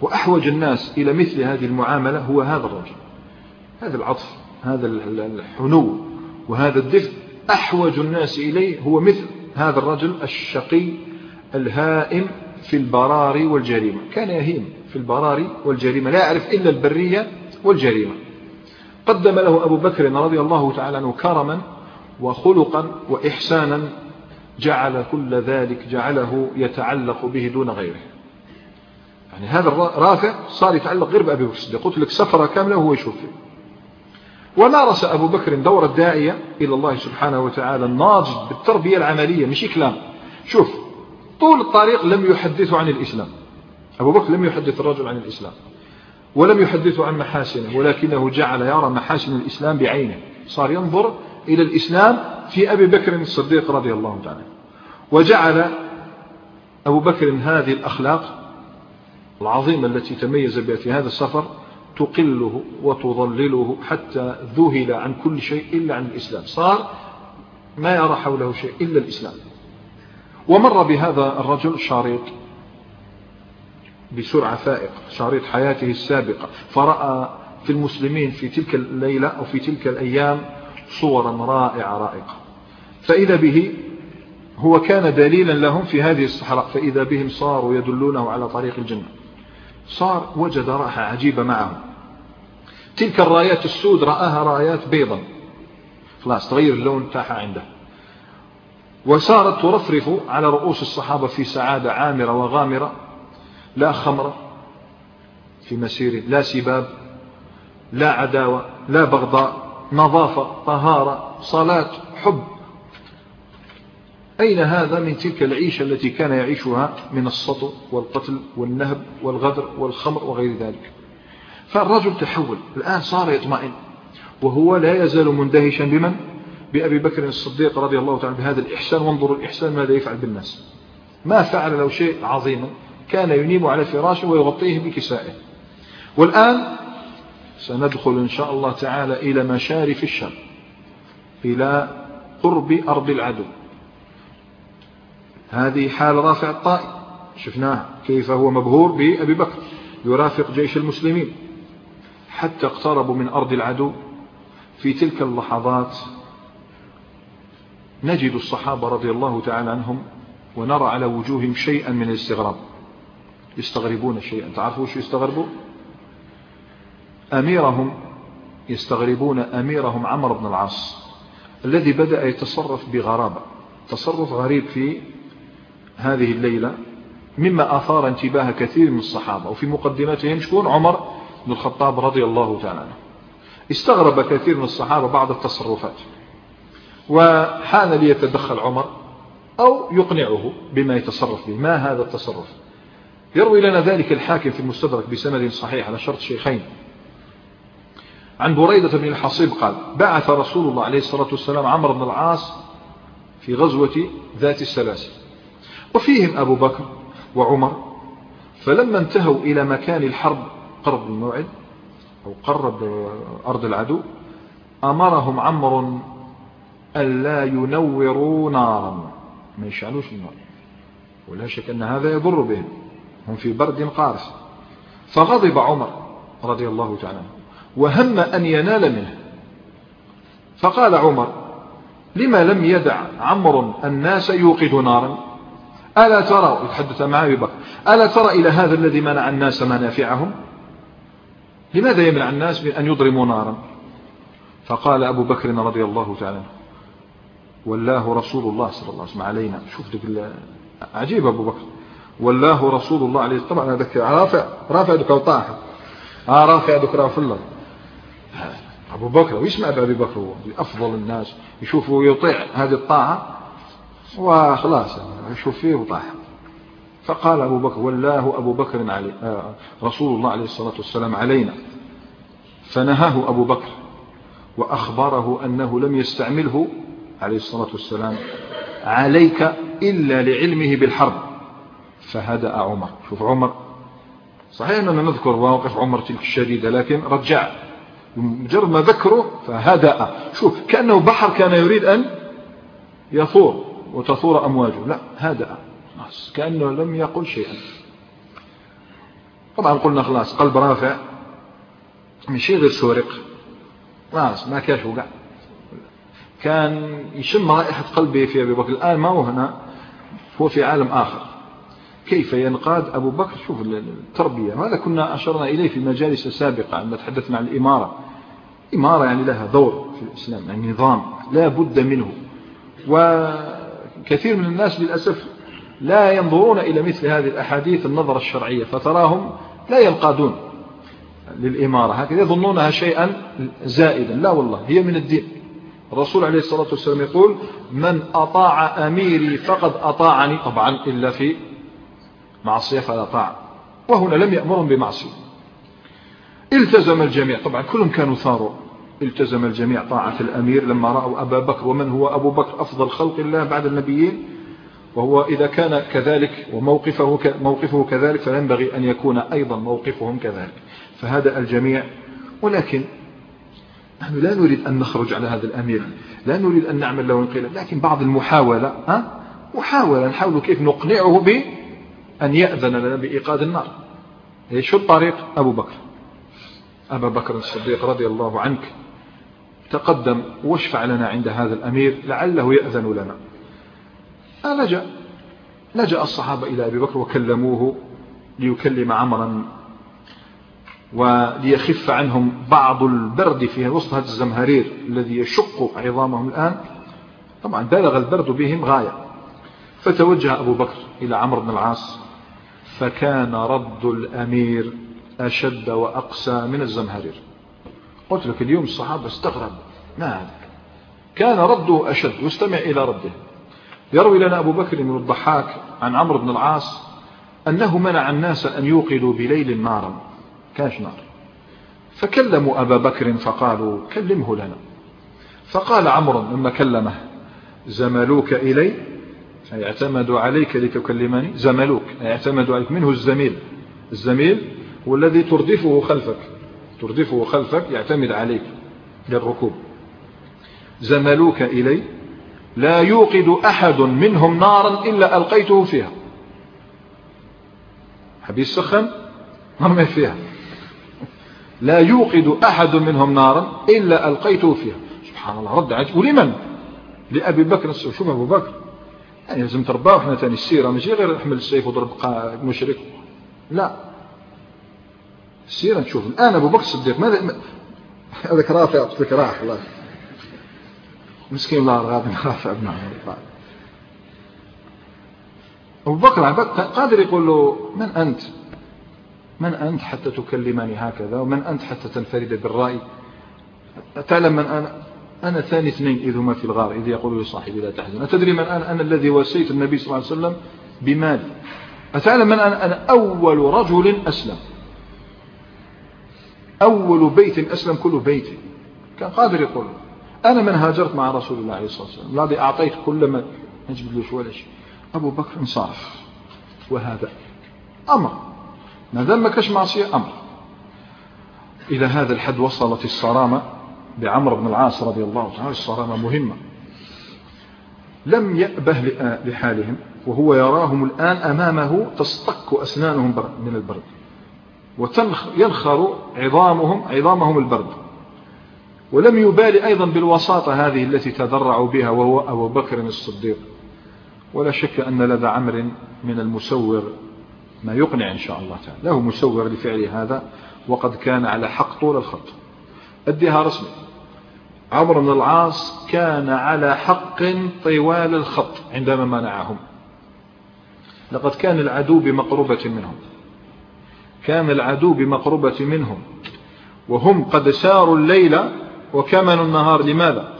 وأحوج الناس إلى مثل هذه المعاملة هو هذا الرجل. هذا العطف هذا الحنو وهذا الدفء. أحوج الناس إليه هو مثل هذا الرجل الشقي الهائم في البرار والجريمة. كان يهيم في البرار والجريمة لا يعرف إلا البرية والجريمة. قدم له أبو بكر رضي الله تعالى عنه كرما وخلقا وإحسانا جعل كل ذلك جعله يتعلق به دون غيره. يعني هذا الرافع صار يتعلق غير بأبي بكر الصديق. قلت لك سفرة كاملة وهو يشوف ومارس أبو بكر دور الداعية إلى الله سبحانه وتعالى الناضج بالتربية العملية مش كلام شوف طول الطريق لم يحدثه عن الإسلام. أبو بكر لم يحدث الرجل عن الإسلام ولم يحدثه عن محاسنه ولكنه جعل يرى محاسن الإسلام بعينه. صار ينظر إلى الإسلام في أبي بكر الصديق رضي الله تعالى. وجعل أبو بكر هذه الأخلاق العظيمة التي تميز بها في هذا السفر تقله وتضلله حتى ذهل عن كل شيء إلا عن الإسلام. صار ما يرى حوله شيء إلا الإسلام. ومر بهذا الرجل شريط بسرعة فائقة شريط حياته السابقة. فرأى في المسلمين في تلك الليلة أو في تلك الأيام صورا رائعة رائقة فإذا به هو كان دليلا لهم في هذه الصحراء فإذا بهم صاروا يدلونه على طريق الجنة. صار وجد راحة عجيبة معهم. تلك الرايات السود رآها رايات بيضا. خلاص تغير اللون تاعها عنده. وصارت ترفرف على رؤوس الصحابة في سعادة عامرة وغامرة. لا خمر في مسيره لا سباب لا عداوة لا بغضاء. نظافة طهارة صلاة حب. أين هذا من تلك العيشة التي كان يعيشها من السطو والقتل والنهب والغدر والخمر وغير ذلك؟ فالرجل تحول الآن صار يطمئن وهو لا يزال مندهشا بمن؟ بأبي بكر الصديق رضي الله تعالى بهذا الإحسان وانظروا الإحسان ماذا يفعل بالناس. ما فعل له شيء عظيما كان ينيم على فراشه ويغطيه بكسائه. والآن سندخل إن شاء الله تعالى إلى مشارف الشر إلى قرب أرض العدو. هذه حال رافع الطائي. شفناه كيف هو مبهور بأبي بكر يرافق جيش المسلمين. حتى اقتربوا من أرض العدو. في تلك اللحظات نجد الصحابة رضي الله تعالى عنهم ونرى على وجوههم شيئا من الاستغراب. يستغربون شيئا. تعرفوا شو يستغربوا؟ أميرهم يستغربون أميرهم عمر بن العاص الذي بدأ يتصرف بغرابة تصرف غريب في هذه الليلة مما أثار انتباه كثير من الصحابة وفي مقدمتهم شكون عمر بن الخطاب رضي الله تعالى عنه. استغرب كثير من الصحابة بعض التصرفات وحان ليتدخل عمر أو يقنعه بما يتصرف به. ما هذا التصرف؟ يروي لنا ذلك الحاكم في المستدرك بسند صحيح على شرط شيخين. عن بريدة بن الحصيب قال بعث رسول الله عليه الصلاة والسلام عمرو بن العاص في غزوة ذات السلاسل وفيهم أبو بكر وعمر فلما انتهوا إلى مكان الحرب قرب الموعد أو قرب أرض العدو أمرهم عمرو ألا ينوروا نارا ما يشعلوش النار ولا شك أن هذا يضر بهم هم في برد قارس. فغضب عمر رضي الله تعالى وهم أن ينال منه. فقال عمر لما لم يدع عمر الناس يوقد نارا؟ ألا ترى يتحدث مع أبي بكر ألا ترى إلى هذا الذي منع الناس منافعهم؟ لماذا يمنع الناس من أن يضرموا نارا؟ فقال أبو بكر رضي الله تعالى والله رسول الله صلى الله عليه وسلم علينا. شوف عجيب أبو بكر. والله رسول الله عليه طبعا هذاك رافع رافع دك وطاح. آه رافع دك رافع الله أبو بكر ويسمع بأبي بكر هو؟ أفضل الناس يشوفوا يطيع هذه الطاعة وخلاص يشوف فيه وطاح. فقال أبو بكر والله أبو بكر علي آه رسول الله عليه الصلاة والسلام علينا. فنهاه أبو بكر وأخبره أنه لم يستعمله عليه الصلاة والسلام عليك إلا لعلمه بالحرب. فهدأ عمر. شوف عمر صحيح أننا نذكر مواقف عمر تلك الشديدة لكن رجع. مجرد ما ذكره فهدأ شوف كأنه بحر كان يريد أن يثور وتثور أمواجه. لا هدأ كأنه لم يقل شيئا. طبعا قلنا خلاص قلب رافع من شيء غير سورق. خلاص ما كاش وقع كان يشم رائحة قلبه في أبي بكر. الآن ما هو هنا هو في عالم آخر. كيف ينقاد أبو بكر؟ شوف التربية. هذا كنا أشرنا إليه في المجالس السابقة؟ عندما تحدثنا عن الإمارة. إمارة يعني لها دور في الإسلام يعني نظام لا بد منه. وكثير من الناس للأسف لا ينظرون إلى مثل هذه الأحاديث النظر الشرعية فتراهم لا ينقادون للإمارة. هكذا يظنونها شيئا زائدا. لا والله هي من الدين. الرسول عليه الصلاة والسلام يقول من أطاع أميري فقد أطاعني. طبعا إلا في معصية فلا طاع وهنا لم يأمرهم بمعصية. التزم الجميع. طبعا كلهم كانوا ثاروا. التزم الجميع طاعة الأمير لما رأوا أبا بكر. ومن هو أبو بكر؟ أفضل خلق الله بعد النبيين. وهو إذا كان كذلك وموقفه موقفه كذلك فينبغي أن يكون أيضا موقفهم كذلك. فهذا الجميع. ولكن نحن لا نريد أن نخرج على هذا الأمير. لا نريد أن نعمل له انقلاب. لكن بعض المحاولة ها؟ محاولة نحاول كيف نقنعه بأن يأذن لنا بإيقاد النار. شو الطريق؟ أبو بكر. أبا بكر الصديق رضي الله عنك تقدم واشفع لنا عند هذا الأمير لعله يأذن لنا. لجأ. لجأ الصحابة إلى أبي بكر وكلموه ليكلم عمرا وليخف عنهم بعض البرد في وسط هذا الزمهرير الذي يشق عظامهم الآن. طبعا بلغ البرد بهم غاية. فتوجه أبو بكر إلى عمرو بن العاص فكان رد الأمير أشد وأقسى من الزمهرير. قلت لك اليوم الصحابة استغرب. ما هذا كان رده أشد واستمع إلى رده. يروي لنا أبو بكر بن الضحاك عن عمرو بن العاص أنه منع الناس أن يوقدوا بليل نارا كاش نار. فكلموا أبا بكر فقالوا كلمه لنا. فقال عمرو لما كلمه زملوك إلي؟ أي اعتمدوا عليك لتكلمني؟ زملوك. أي اعتمدوا عليك. منه الزميل. الزميل هو الذي تردفه خلفك. تردفه خلفك يعتمد عليك للركوب. زملوك إلي. لا يوقد أحد منهم نارا إلا ألقيته فيها. حبيس سخن؟ مرمي فيها. لا يوقد أحد منهم نارا إلا ألقيته فيها. سبحان الله. رد عجب ولمن؟ لأبي بكر شوف أبو بكر؟ يعني لازم ترباه إحنا تاني السيرة ماشي غير نحمل السيف وضرب مشرك. لا. السيرة نشوف. الآن أبو بكر الصديق ماذا هذاك رافع قلت راح الله. مسكين الله غادي رافع بن عمر أبو بكر قادر يقول له من أنت؟ من أنت حتى تكلمني هكذا؟ ومن أنت حتى تنفرد بالرأي؟ تعلم من أنا؟ أنا ثاني اثنين إذ هما في الغار إذ يقول لصاحبي لا تحزن. أتدري من أنا أنا الذي وسيت النبي صلى الله عليه وسلم بمالي. أتعلم من أنا أنا أول رجل أسلم. أول بيت أسلم كل بيتي كان قادر يقول أنا من هاجرت مع رسول الله عليه الصلاة والسلام الذي أعطيت كل ما نجبد له ولا شيء. أبو بكر انصرف. وهذا أمر. ما دام ما كاش معصية أمر. إلى هذا الحد وصلت الصرامة. بعمر بن العاص رضي الله عنه الصرامة مهمة. لم يأبه لحالهم وهو يراهم الآن أمامه تصطك أسنانهم من البرد وينخر عظامهم عظامهم البرد. ولم يبالي أيضا بالوساطة هذه التي تذرعوا بها وهو أبو بكر الصديق. ولا شك أن لدى عمر من المسور ما يقنع إن شاء الله تعالى. له مسور لفعل هذا وقد كان على حق طول الخط. أديها رسمي. عمرو بن العاص كان على حق طوال الخط عندما منعهم. لقد كان العدو بمقربة منهم. كان العدو بمقربة منهم. وهم قد ساروا الليل وكمنوا النهار. لماذا؟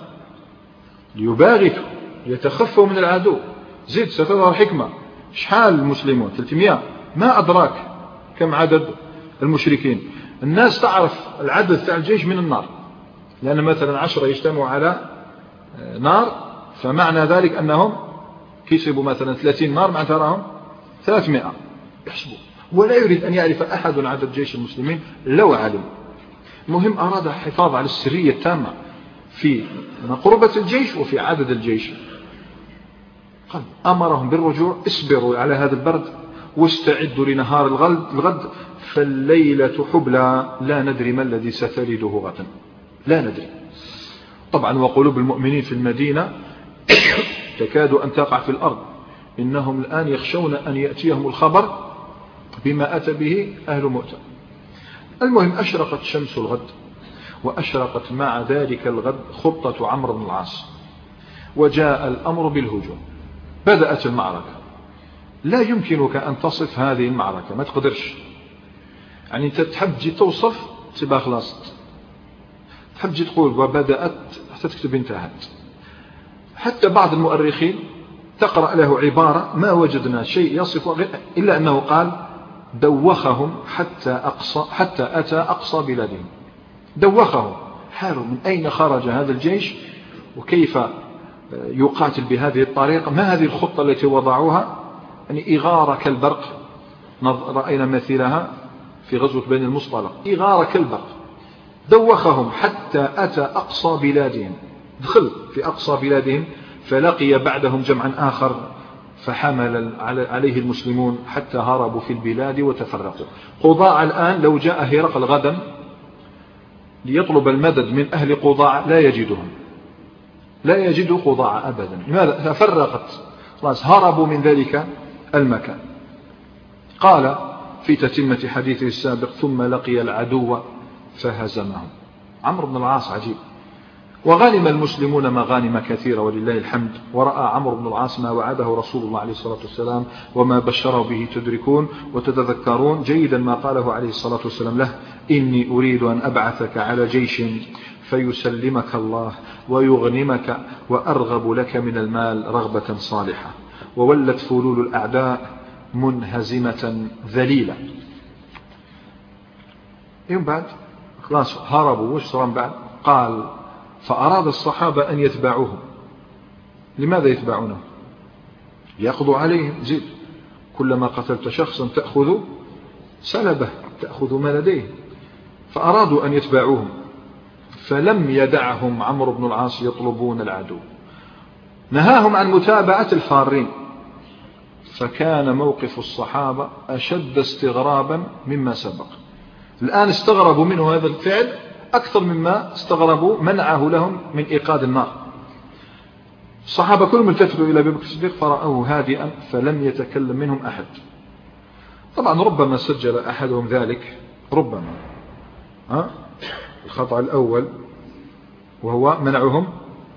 ليباغتوا يتخفوا من العدو. زد ستظهر حكمة. شحال المسلمون؟ 300 ما أدراك؟ كم عدد المشركين؟ الناس تعرف العدد تاع الجيش من النار. لأن مثلا عشرة يجتمعوا على آه، نار فمعنى ذلك أنهم كسبوا مثلا 30 نار معناتها راهم 300 يحسبوا. ولا يريد أن يعرف أحد عدد جيش المسلمين لو علم. المهم أراد الحفاظ على السرية التامة في مقربة الجيش وفي عدد الجيش. قال أمرهم بالرجوع اصبروا على هذا البرد واستعدوا لنهار الغد. فالليلة حبلى لا ندري ما الذي ستلده غدا. لا ندري. طبعا وقلوب المؤمنين في المدينة [coughs] تكاد أن تقع في الأرض. إنهم الآن يخشون أن يأتيهم الخبر بما أتى به أهل مؤتة. المهم أشرقت شمس الغد وأشرقت مع ذلك الغد خطة عمرو بن العاص. وجاء الأمر بالهجوم. بدأت المعركة. لا يمكنك أن تصف هذه المعركة ما تقدرش. يعني أنت تحب تجي توصف تبقى خلاص. تحب تجي تقول وبدأت حتى تكتب انتهت حتى بعض المؤرخين تقرأ له عبارة ما وجدنا شيء يصف إلا أنه قال دوخهم حتى أقصى حتى أتى أقصى بلادهم. دوخهم. حالوا من أين خرج هذا الجيش؟ وكيف يقاتل بهذه الطريقة؟ ما هذه الخطة التي وضعوها؟ يعني إغارة كالبرق. رأينا مثيلها في غزوة بني المصطلق إغارة كالبرق دوخهم حتى أتى أقصى بلادهم. دخل في أقصى بلادهم فلقي بعدهم جمعا آخر فحمل عليه المسلمون حتى هربوا في البلاد وتفرقوا. قضاء الآن لو جاء هرقل غدا ليطلب المدد من أهل قضاء لا يجدهم. لا يجد قضاء أبدا. لماذا؟ تفرقت خلاص هربوا من ذلك المكان. قال في تتمة حديثه السابق ثم لقي العدو فهزمهم. عمرو بن العاص عجيب. وغنم المسلمون مغانم كثيرة ولله الحمد. ورأى عمرو بن العاص ما وعده رسول الله عليه الصلاة والسلام وما بشره به تدركون وتتذكرون جيدا ما قاله عليه الصلاة والسلام له إني أريد أن أبعثك على جيش فيسلمك الله ويغنمك وأرغب لك من المال رغبة صالحة. وولت فلول الأعداء منهزمة ذليلة. يوم بعد؟ خلاص هربوا. وش صار بعد؟ قال فأراد الصحابة أن يتبعوهم. لماذا يتبعونه؟ يقضوا عليهم. زيد كلما قتلت شخصا تأخذ سلبه تأخذ ما لديه. فأرادوا أن يتبعوهم فلم يدعهم عمرو بن العاص يطلبون العدو. نهاهم عن متابعة الفارين. فكان موقف الصحابة أشد استغرابا مما سبق. الآن استغربوا منه هذا الفعل أكثر مما استغربوا منعه لهم من إيقاد النار. الصحابة كلهم التفتوا إلى أبي بكر الصديق فرأوه هادئا فلم يتكلم منهم أحد. طبعا ربما سجل أحدهم ذلك ربما. ها؟ الخطأ الأول وهو منعهم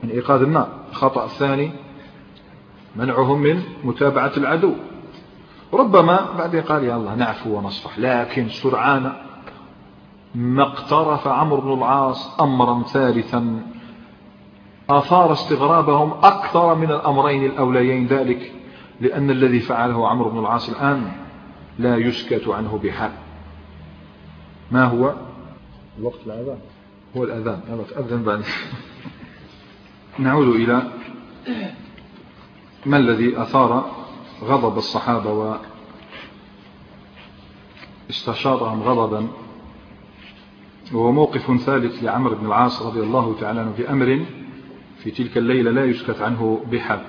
من إيقاد النار. الخطأ الثاني منعهم من متابعة العدو. ربما بعدين قال يا الله نعفو ونصفح لكن سرعان ما اقترف عمرو بن العاص أمرا ثالثا. أثار استغرابهم أكثر من الأمرين الأوليين ذلك لأن الذي فعله عمرو بن العاص الآن لا يسكت عنه بحال. ما هو؟ وقت الأذان. هو الأذان. يلا تأذن بعد. نعود إلى ما الذي أثار غضب الصحابة واستشارهم غضبا؟ وهو موقف ثالث لعمر بن العاص رضي الله تعالى عنه في أمر في تلك الليلة لا يسكت عنه بحال.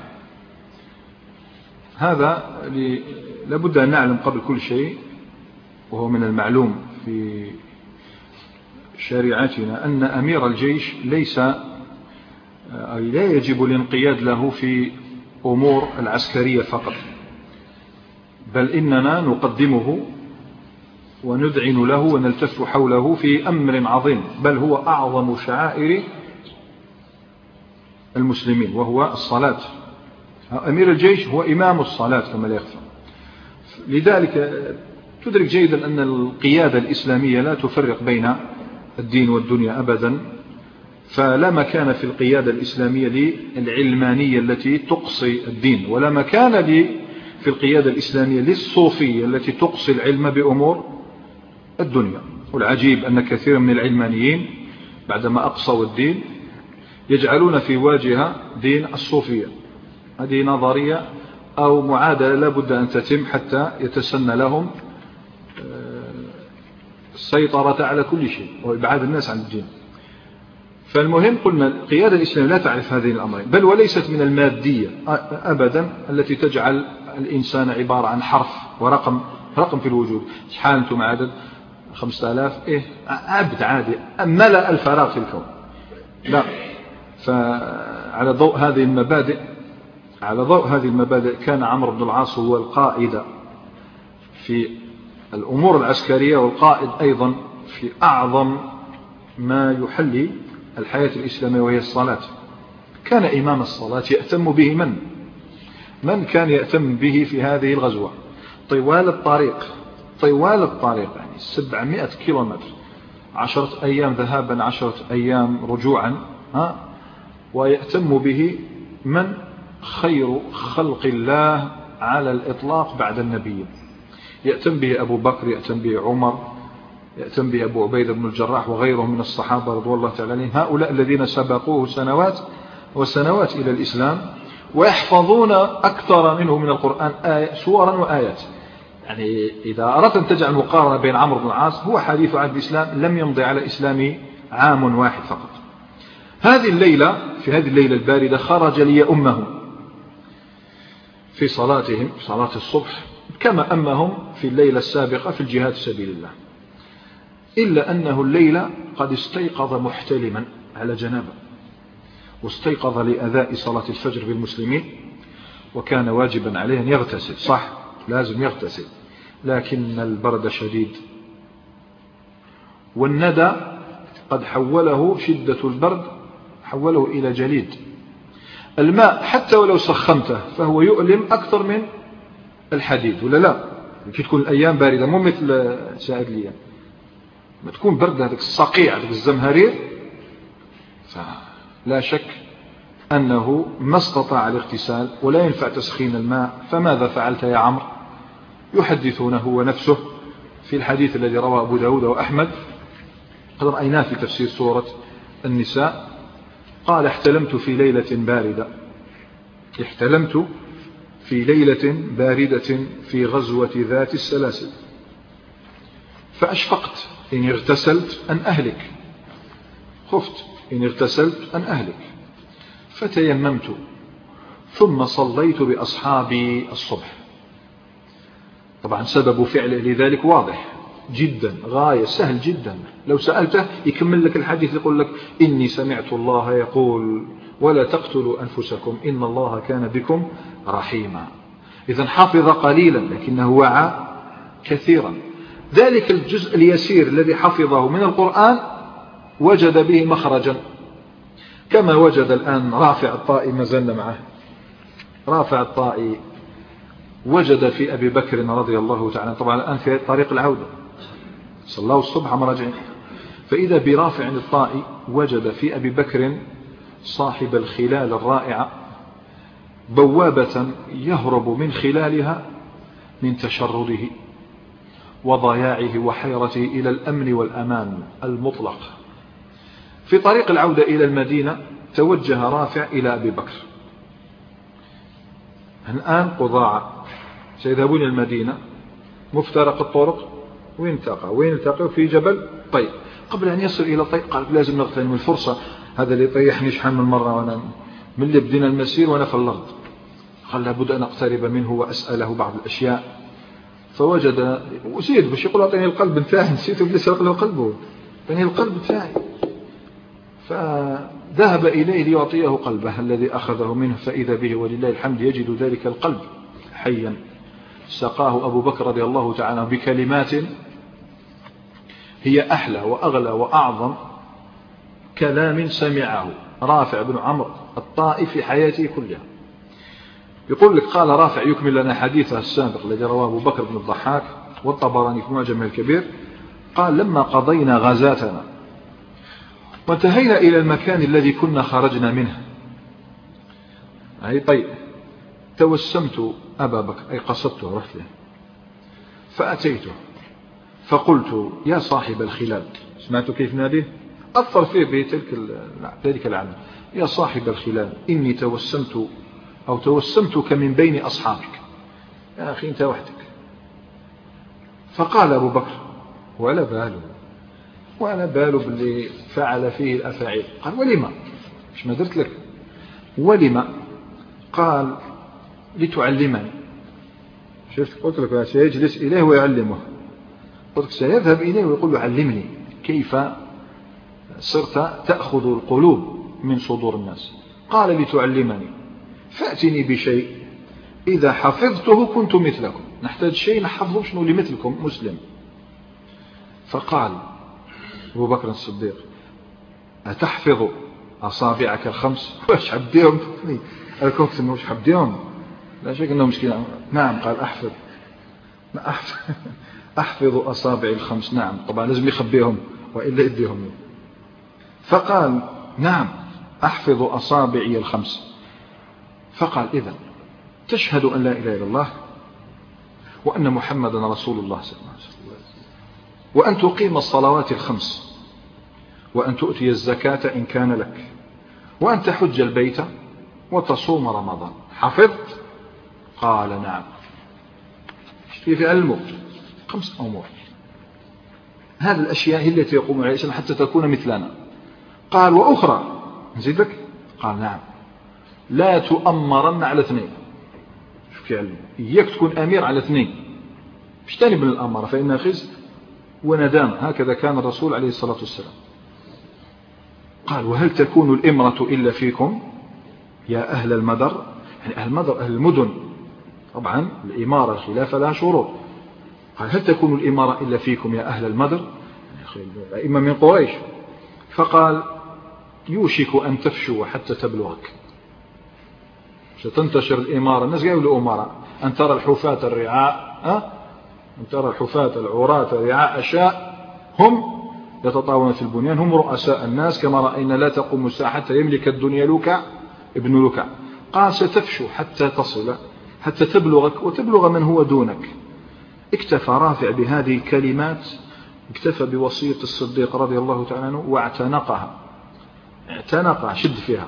هذا لابد أن نعلم قبل كل شيء وهو من المعلوم في شريعتنا أن أمير الجيش ليس أي لا يجب الانقياد له في أمور العسكرية فقط. بل إننا نقدمه وندعن له ونلتف حوله في أمر عظيم بل هو أعظم شعائر المسلمين وهو الصلاة. أمير الجيش هو إمام الصلاة كما لا يخفى. لذلك تدرك جيدا أن القيادة الإسلامية لا تفرق بين الدين والدنيا أبدا. فلا مكان في القيادة الإسلامية للعلمانية التي تقصي الدين ولا مكان في القيادة الإسلامية للصوفية التي تقصي العلم بأمور الدنيا. والعجيب أن كثير من العلمانيين بعدما أقصوا الدين يجعلون في واجهة دين الصوفية. هذه نظرية أو معادلة لا بد أن تتم حتى يتسنى لهم آه، السيطرة على كل شيء وإبعاد الناس عن الدين. فالمهم قلنا القيادة الإسلامية لا تعرف هذه الأمرين بل وليست من المادية أبدا التي تجعل الإنسان عبارة عن حرف ورقم رقم في الوجود. شحال أنتم عدد خمسة آلاف إيه عبد عادي ملأ الفراغ في الكون. لا فعلى ضوء هذه المبادئ على ضوء هذه المبادئ كان عمرو بن العاص هو القائد في الأمور العسكرية والقائد أيضا في أعظم ما يحلي الحياة الإسلامية وهي الصلاة. كان إمام الصلاة يأتم به من؟ من كان يأتم به في هذه الغزوة؟ طوال الطريق طوال الطريق يعني 700 كيلومتر. عشرة أيام ذهابا عشرة أيام رجوعا ها؟ ويأتم به من؟ خير خلق الله على الإطلاق بعد النبي. يأتم به أبو بكر يأتم به عمر يأتم به أبو عبيدة بن الجراح وغيرهم من الصحابة رضو الله تعالى عليهم. هؤلاء الذين سبقوه سنوات وسنوات إلى الإسلام ويحفظون أكثر منه من القرآن آية سورا وآيات. يعني إذا أردت أن تجعل مقارنة بين عمرو بن العاص هو حديث عن الإسلام لم يمضي على إسلامه عام واحد فقط. هذه الليلة في هذه الليلة الباردة خرج ليأمهم في صلاتهم صلاة الصبح كما أمهم في الليلة السابقة في الجهاد في سبيل الله. إلا أنه الليلة قد استيقظ محتلما. على جنابة. واستيقظ لأداء صلاة الفجر بالمسلمين. وكان واجبا عليه أن يغتسل. صح؟ لازم يغتسل. لكن البرد شديد. والندى قد حوله شدة البرد حوله إلى جليد. الماء حتى ولو سخنته فهو يؤلم أكثر من الحديد ولا لا؟ كي تكون الأيام باردة مو مثل سائر الأيام. ما تكون برد هذاك الصقيع هذاك الزمهرير. فلا شك أنه ما استطاع الاغتسال ولا ينفع تسخين الماء فماذا فعلت يا عمرو؟ يحدثونه هو نفسه في الحديث الذي رواه أبو داود وأحمد. قد رأيناه في تفسير سورة النساء قال احتلمت في ليلة باردة. احتلمت في ليلة باردة في غزوة ذات السلاسل. فأشفقت إن اغتسلت أن أهلك. خفت. إن اغتسلت أن أهلك. فتيممت. ثم صليت بأصحابي الصبح. طبعا سبب فعله لذلك واضح. جدا. غاية. سهل جدا. لو سألته يكمل لك الحديث يقول لك إني سمعت الله يقول ولا تقتلوا أنفسكم إن الله كان بكم رحيما. إذا حفظ قليلا لكنه وعى كثيرا. ذلك الجزء اليسير الذي حفظه من القرآن وجد به مخرجا. كما وجد الآن رافع الطائي ما زلنا معه. رافع الطائي وجد في أبي بكر رضي الله تعالى طبعا الآن في طريق العودة. صلاه الصبح مرجع فإذا برافع الطائي وجد في أبي بكر صاحب الخلال الرائعة بوابة يهرب من خلالها من تشرده. وضياعه وحيرته إلى الأمن والأمان المطلق. في طريق العودة إلى المدينة توجه رافع إلى أبي بكر. الآن قضاعة سيذهبون إلى المدينة. مفترق الطرق. وين التقى وين التقى في جبل طيب. قبل أن يصل إلى طيب قال لازم نغتنم الفرصة. هذا اللي طيحني شحال من مرة وأنا من اللي بدينا المسير وأنا في الأرض. قال لابد أن أقترب منه وأسأله بعض الأشياء. فوجد وزيد باش يقول أعطيني القلب نتاعي نسيت بلي سرق له قلبه. أعطيني القلب نتاعي. فذهب إليه ليعطيه قلبه الذي أخذه منه فإذا به ولله الحمد يجد ذلك القلب حيا. سقاه أبو بكر رضي الله تعالى بكلمات هي أحلى وأغلى وأعظم كلام سمعه. رافع بن عمرو الطائي في حياته كلها. يقول لك قال رافع يكمل لنا حديثه السابق الذي رواه أبو بكر بن الضحاك والطبراني في معجم الكبير. قال لما قضينا غزاتنا وانتهينا إلى المكان الذي كنا خرجنا منه. أي طيب توسمت أبا بكر أي قصدته رحت له. فأتيته فقلت يا صاحب الخلال سمعت كيف ناديه؟ أثر فيه بتلك ذلك العمل. يا صاحب الخلال إني توسمت أو توسمتك من بين أصحابك. يا أخي أنت وحدك. فقال أبو بكر ولا باله ولا باله باللي فعل فيه الأفاعيل. قال ولما؟ مش ما درت لك. ولما؟ قال لتعلمني. شفت؟ قلت لك سيجلس إليه ويعلمه. قلت سيذهب إليه ويقول له علمني كيف صرت تأخذ القلوب من صدور الناس. قال لتعلمني. فأتني بشيء. إذا حفظته كنت مثلكم. نحتاج شيء نحفظه شنو؟ لمثلكم مسلم. فقال أبو بكر الصديق أتحفظ أصابعك الخمس؟ [laughs] واش حبديهم الكوكس واش حبديهم لا شك أنه مشكلة. نعم قال أحفظ. أحفظ, أحفظ أصابعي الخمس. نعم طبعا لازم يخبيهم وإلا يديهم. فقال نعم أحفظ أصابعي الخمس. فقال إذا تشهد أن لا إله إلا الله وأن محمدا رسول الله صلى الله عليه وسلم. وأن تقيم الصلوات الخمس. وأن تؤتي الزكاة إن كان لك. وأن تحج البيت وتصوم رمضان. حفظت؟ قال نعم. في علمه خمس أمور. هذه الأشياء هي التي يقوم عليها حتى تكون مثلنا. قال وأخرى. نزيدك قال نعم. لا تؤمرن على اثنين. شوف علم إياك تكون أمير على اثنين. اجتنب من الأمر فإنها خزي وندام هكذا كان الرسول عليه الصلاة والسلام. قال وهل تكون الإمرة إلا فيكم؟ يا أهل المدر. يعني أهل المدر أهل المدن. طبعا الإمارة الخلافة لها شروط. قال هل تكون الإمارة إلا فيكم يا أهل المدر؟ الأئمة من قريش. فقال يوشك أن تفشوا حتى تبلغك. ستنتشر الإمارة. الناس قالوا أمراء أن ترى الحفاة الرعاء أه؟ أن ترى الحفاة العراة رعاء الشاء هم يتطاولون في البنيان هم رؤساء الناس. كما رأينا لا تقوم الساعة حتى يملك الدنيا لكع ابن لكع قال ستفشو حتى تصل حتى تبلغك وتبلغ من هو دونك. اكتفى رافع بهذه الكلمات اكتفى بوصية الصديق رضي الله تعالى عنه واعتنقها. اعتنقها شد فيها.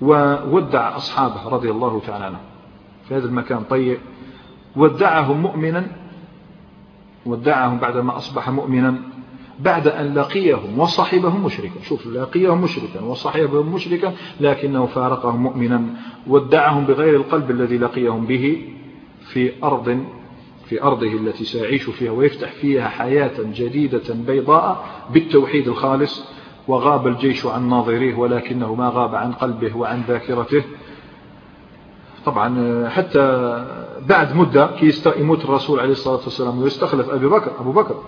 وودع أصحابه رضي الله تعالى عنه في هذا المكان طيب ودعهم مؤمنا ودعهم بعدما أصبح مؤمنا بعد أن لقيهم وصحبهم مشركا. شوف لقيهم مشركا وصحبهم مشركا لكنه فارقهم مؤمنا. ودعهم بغير القلب الذي لقيهم به في أرض في أرضه التي سيعيش فيها ويفتح فيها حياة جديدة بيضاء بالتوحيد الخالص. وغاب الجيش عن ناظريه ولكنه ما غاب عن قلبه وعن ذاكرته. طبعا حتى بعد مدة كي يموت الرسول عليه الصلاة والسلام ويستخلف أبي بكر أبو بكر.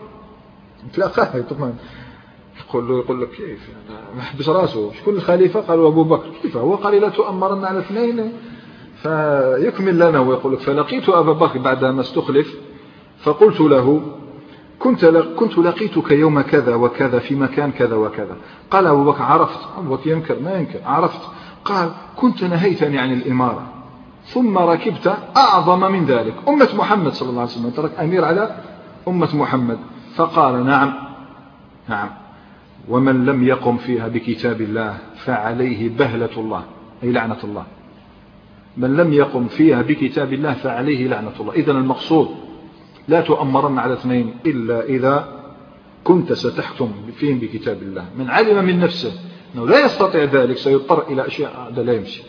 تلاقاه طبعا يقول له يقول لك كيف؟ ما حبس راسه. شكون الخليفة؟ قالوا أبو بكر. كيف؟ هو قال لا تؤمرن على اثنين. فيكمل لنا ويقول لك فلقيت أبا بكر بعدما استخلف فقلت له كنت كنت لقيتك يوم كذا وكذا في مكان كذا وكذا. قال أبو بكر عرفت. أبو بكر ينكر ما ينكر. عرفت. قال كنت نهيتني عن الإمارة. ثم ركبت أعظم من ذلك. أمة محمد صلى الله عليه وسلم. ترك أمير على أمة محمد. فقال نعم. نعم. ومن لم يقم فيها بكتاب الله فعليه بهلة الله. أي لعنة الله. من لم يقم فيها بكتاب الله فعليه لعنة الله. إذن المقصود لا تؤمرن على اثنين إلا إذا كنت ستحكم فيهم بكتاب الله. من علم من نفسه أنه لا يستطيع ذلك سيضطر إلى أشياء هذا لا يمسك.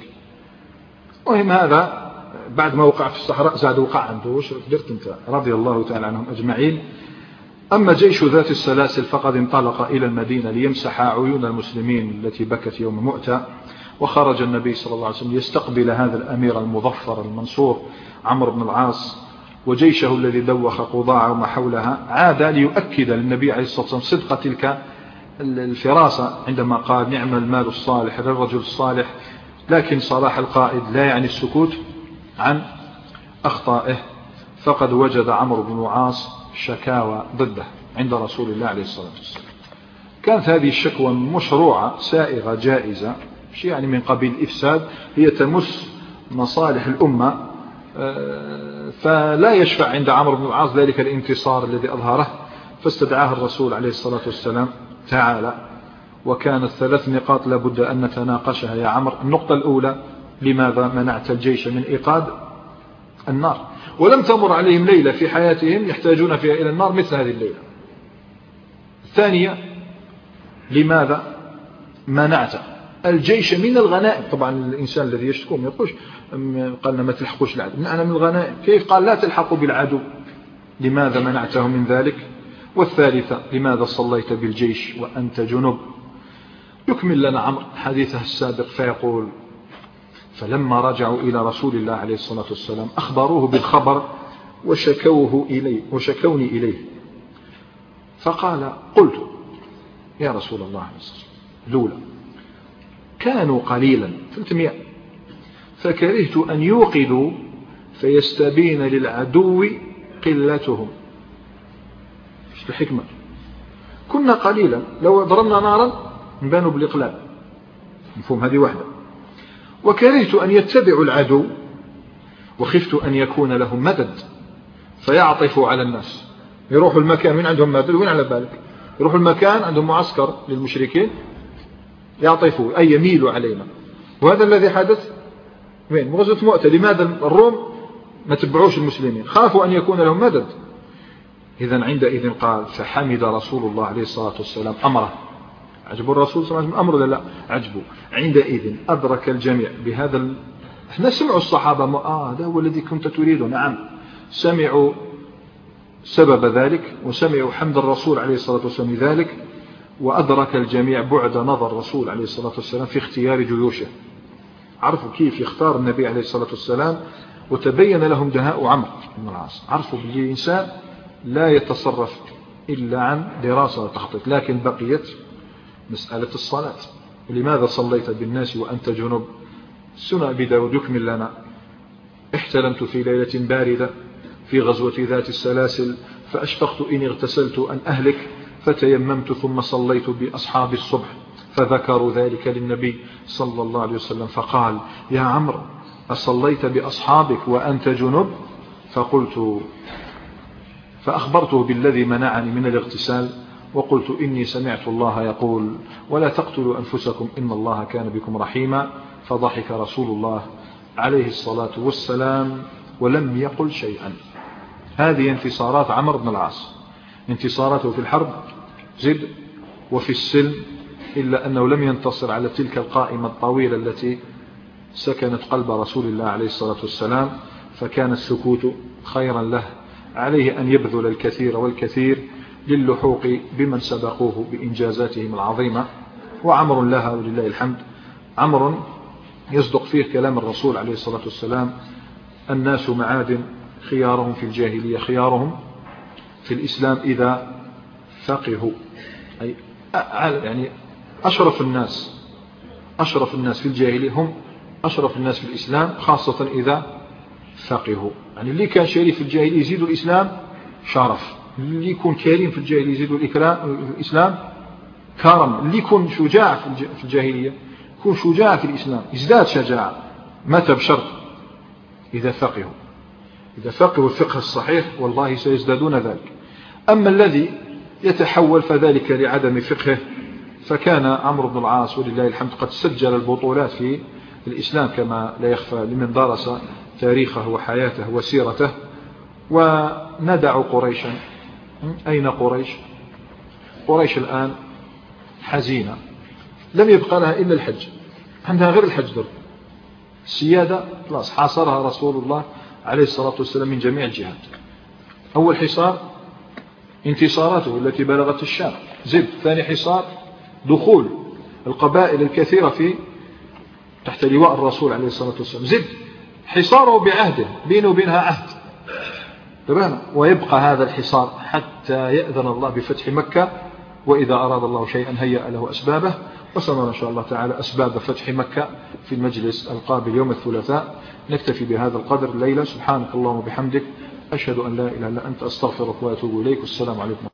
مهم هذا بعد ما وقع في الصحراء زاد وقع عنده. وش درت أنت؟ رضي الله تعالى عنهم أجمعين. أما جيش ذات السلاسل فقد انطلق إلى المدينة ليمسح عيون المسلمين التي بكت يوم مؤتة. وخرج النبي صلى الله عليه وسلم ليستقبل هذا الأمير المظفر المنصور عمرو بن العاص وجيشه الذي دوخ قضاع وما حولها عاد ليؤكد للنبي عليه الصلاة والسلام صدق تلك الفراسة عندما قال نعم المال الصالح للرجل الصالح. لكن صلاح القائد لا يعني السكوت عن أخطائه. فقد وجد عمرو بن العاص شكاوى ضده عند رسول الله عليه الصلاة والسلام. كانت هذه الشكوى مشروعة سائغة جائزة يعني من قبيل الإفساد هي تمس مصالح الأمة فلا يشفع عند عمرو بن العاص ذلك الانتصار الذي أظهره فاستدعاه الرسول عليه الصلاة والسلام تعالى. وكانت ثلاث نقاط لابد أن نتناقشها يا عمرو. النقطة الأولى لماذا منعت الجيش من إيقاد النار؟ ولم تمر عليهم ليلة في حياتهم يحتاجون فيها إلى النار مثل هذه الليلة. الثانية لماذا منعت الجيش من الغنائم. طبعا الإنسان الذي يشتكو ما يقولش قالنا ما تلحقوش العدو. منعنا من الغنائم. كيف؟ قال لا تلحقوا بالعدو. لماذا منعته من ذلك؟ والثالثة لماذا صليت بالجيش وأنت جنب؟ يكمل لنا عمر. حديثه السابق فيقول فلما رجعوا إلى رسول الله عليه الصلاة والسلام أخبروه بالخبر وشكوه إليه وشكوني إليه. فقال قلت يا رسول الله لولا كانوا قليلا. 300 فكرهت أن يوقدوا فيستبين للعدو قلتهم. إيش الحكمة؟ كنا قليلا. لو ضربنا نارا نبانوا بالإقلال. مفهوم؟ هذه واحدة. وكرهت أن يتبعوا العدو وخفت أن يكون لهم مدد. فيعطفوا على الناس. يروحوا المكان وين عندهم مدد؟ وين على بالك؟ يروحوا المكان عندهم معسكر للمشركين يعطفوا أي يميلوا علينا. وهذا الذي حدث؟ وين؟ غزوة مؤتة. لماذا الروم ما تبعوش المسلمين؟ خافوا أن يكون لهم مدد. إذا عندئذ قال فحمد رسول الله عليه الصلاة والسلام أمره. عجبوا الرسول صلى الله عليه وسلم أمر ولا لا؟ عجبوا عندئذ أدرك الجميع بهذا ال... إحنا سمعوا الصحابة ما آه هذا هو الذي كنت تريده. نعم. سمعوا سبب ذلك وسمعوا حمد الرسول عليه الصلاة والسلام ذلك وأدرك الجميع بعد نظر الرسول عليه الصلاة والسلام في اختيار جيوشه. عرفوا كيف يختار النبي عليه الصلاة والسلام وتبين لهم دهاء عمرو بن العاص. عرفوا بالإنسان لا يتصرف إلا عن دراسة وتخطيط لكن بقيت مسألة الصلاة. لماذا صليت بالناس وأنت جنب؟ سنة أبي يكمل لنا. احتلمت في ليلة باردة في غزوة ذات السلاسل فأشفقت إن اغتسلت أن أهلك. فتيممت ثم صليت بأصحاب الصبح فذكروا ذلك للنبي صلى الله عليه وسلم فقال يا عمرو أصليت بأصحابك وأنت جنب؟ فقلت فأخبرته بالذي منعني من الاغتسال وقلت إني سمعت الله يقول ولا تقتلوا أنفسكم إن الله كان بكم رحيما. فضحك رسول الله عليه الصلاة والسلام ولم يقل شيئا. هذه انتصارات عمر بن العاص. انتصاراته في الحرب زد وفي السلم إلا أنه لم ينتصر على تلك القائمة الطويلة التي سكنت قلب رسول الله عليه الصلاة والسلام فكان السكوت خيرا له. عليه أن يبذل الكثير والكثير للحوق بمن سبقوه بإنجازاتهم العظيمة. وعمر لها ولله الحمد. عمر يصدق فيه كلام الرسول عليه الصلاة والسلام الناس معادن خيارهم في الجاهلية خيارهم. في الإسلام إذا فقهوا. أي يعني أشرف الناس أشرف الناس في الجاهلية هم أشرف الناس في الإسلام خاصة إذا فقهوا. يعني اللي كان شريف في الجاهلية يزيد الإسلام شرف. اللي يكون كريم في الجاهلية يزيد الإسلام كرم. اللي يكون شجاع في الجاهلية يكون شجاع في الإسلام. يزداد شجاعة. متى؟ بشرط إذا فقهوا. إذا فقهوا الفقه الصحيح والله سيزدادون ذلك. أما الذي يتحول فذلك لعدم فقهه فكان عمرو بن العاص ولله الحمد قد سجل البطولات في الإسلام كما لا يخفى لمن درس تاريخه وحياته وسيرته. وندع قريشا. أين قريش؟ قريش الآن حزينة. لم يبقى لها إلا الحج. عندها غير الحج در السيادة خلاص حاصرها رسول الله. عليه الصلاة والسلام من جميع الجهات. أول حصار انتصاراته التي بلغت الشام. زد ثاني حصار دخول القبائل الكثيرة في تحت لواء الرسول عليه الصلاة والسلام. زد حصاره بعهده بينه وبينها عهد. تمام؟ ويبقى هذا الحصار حتى يأذن الله بفتح مكة وإذا أراد الله شيئا هيأ له أسبابه. وسنرى إن شاء الله تعالى أسباب فتح مكة في المجلس القابل يوم الثلاثاء. نكتفي بهذا القدر الليلة سبحانك اللهم وبحمدك. أشهد أن لا إله إلا أنت. أستغفرك وأتوب إليك. والسلام عليكم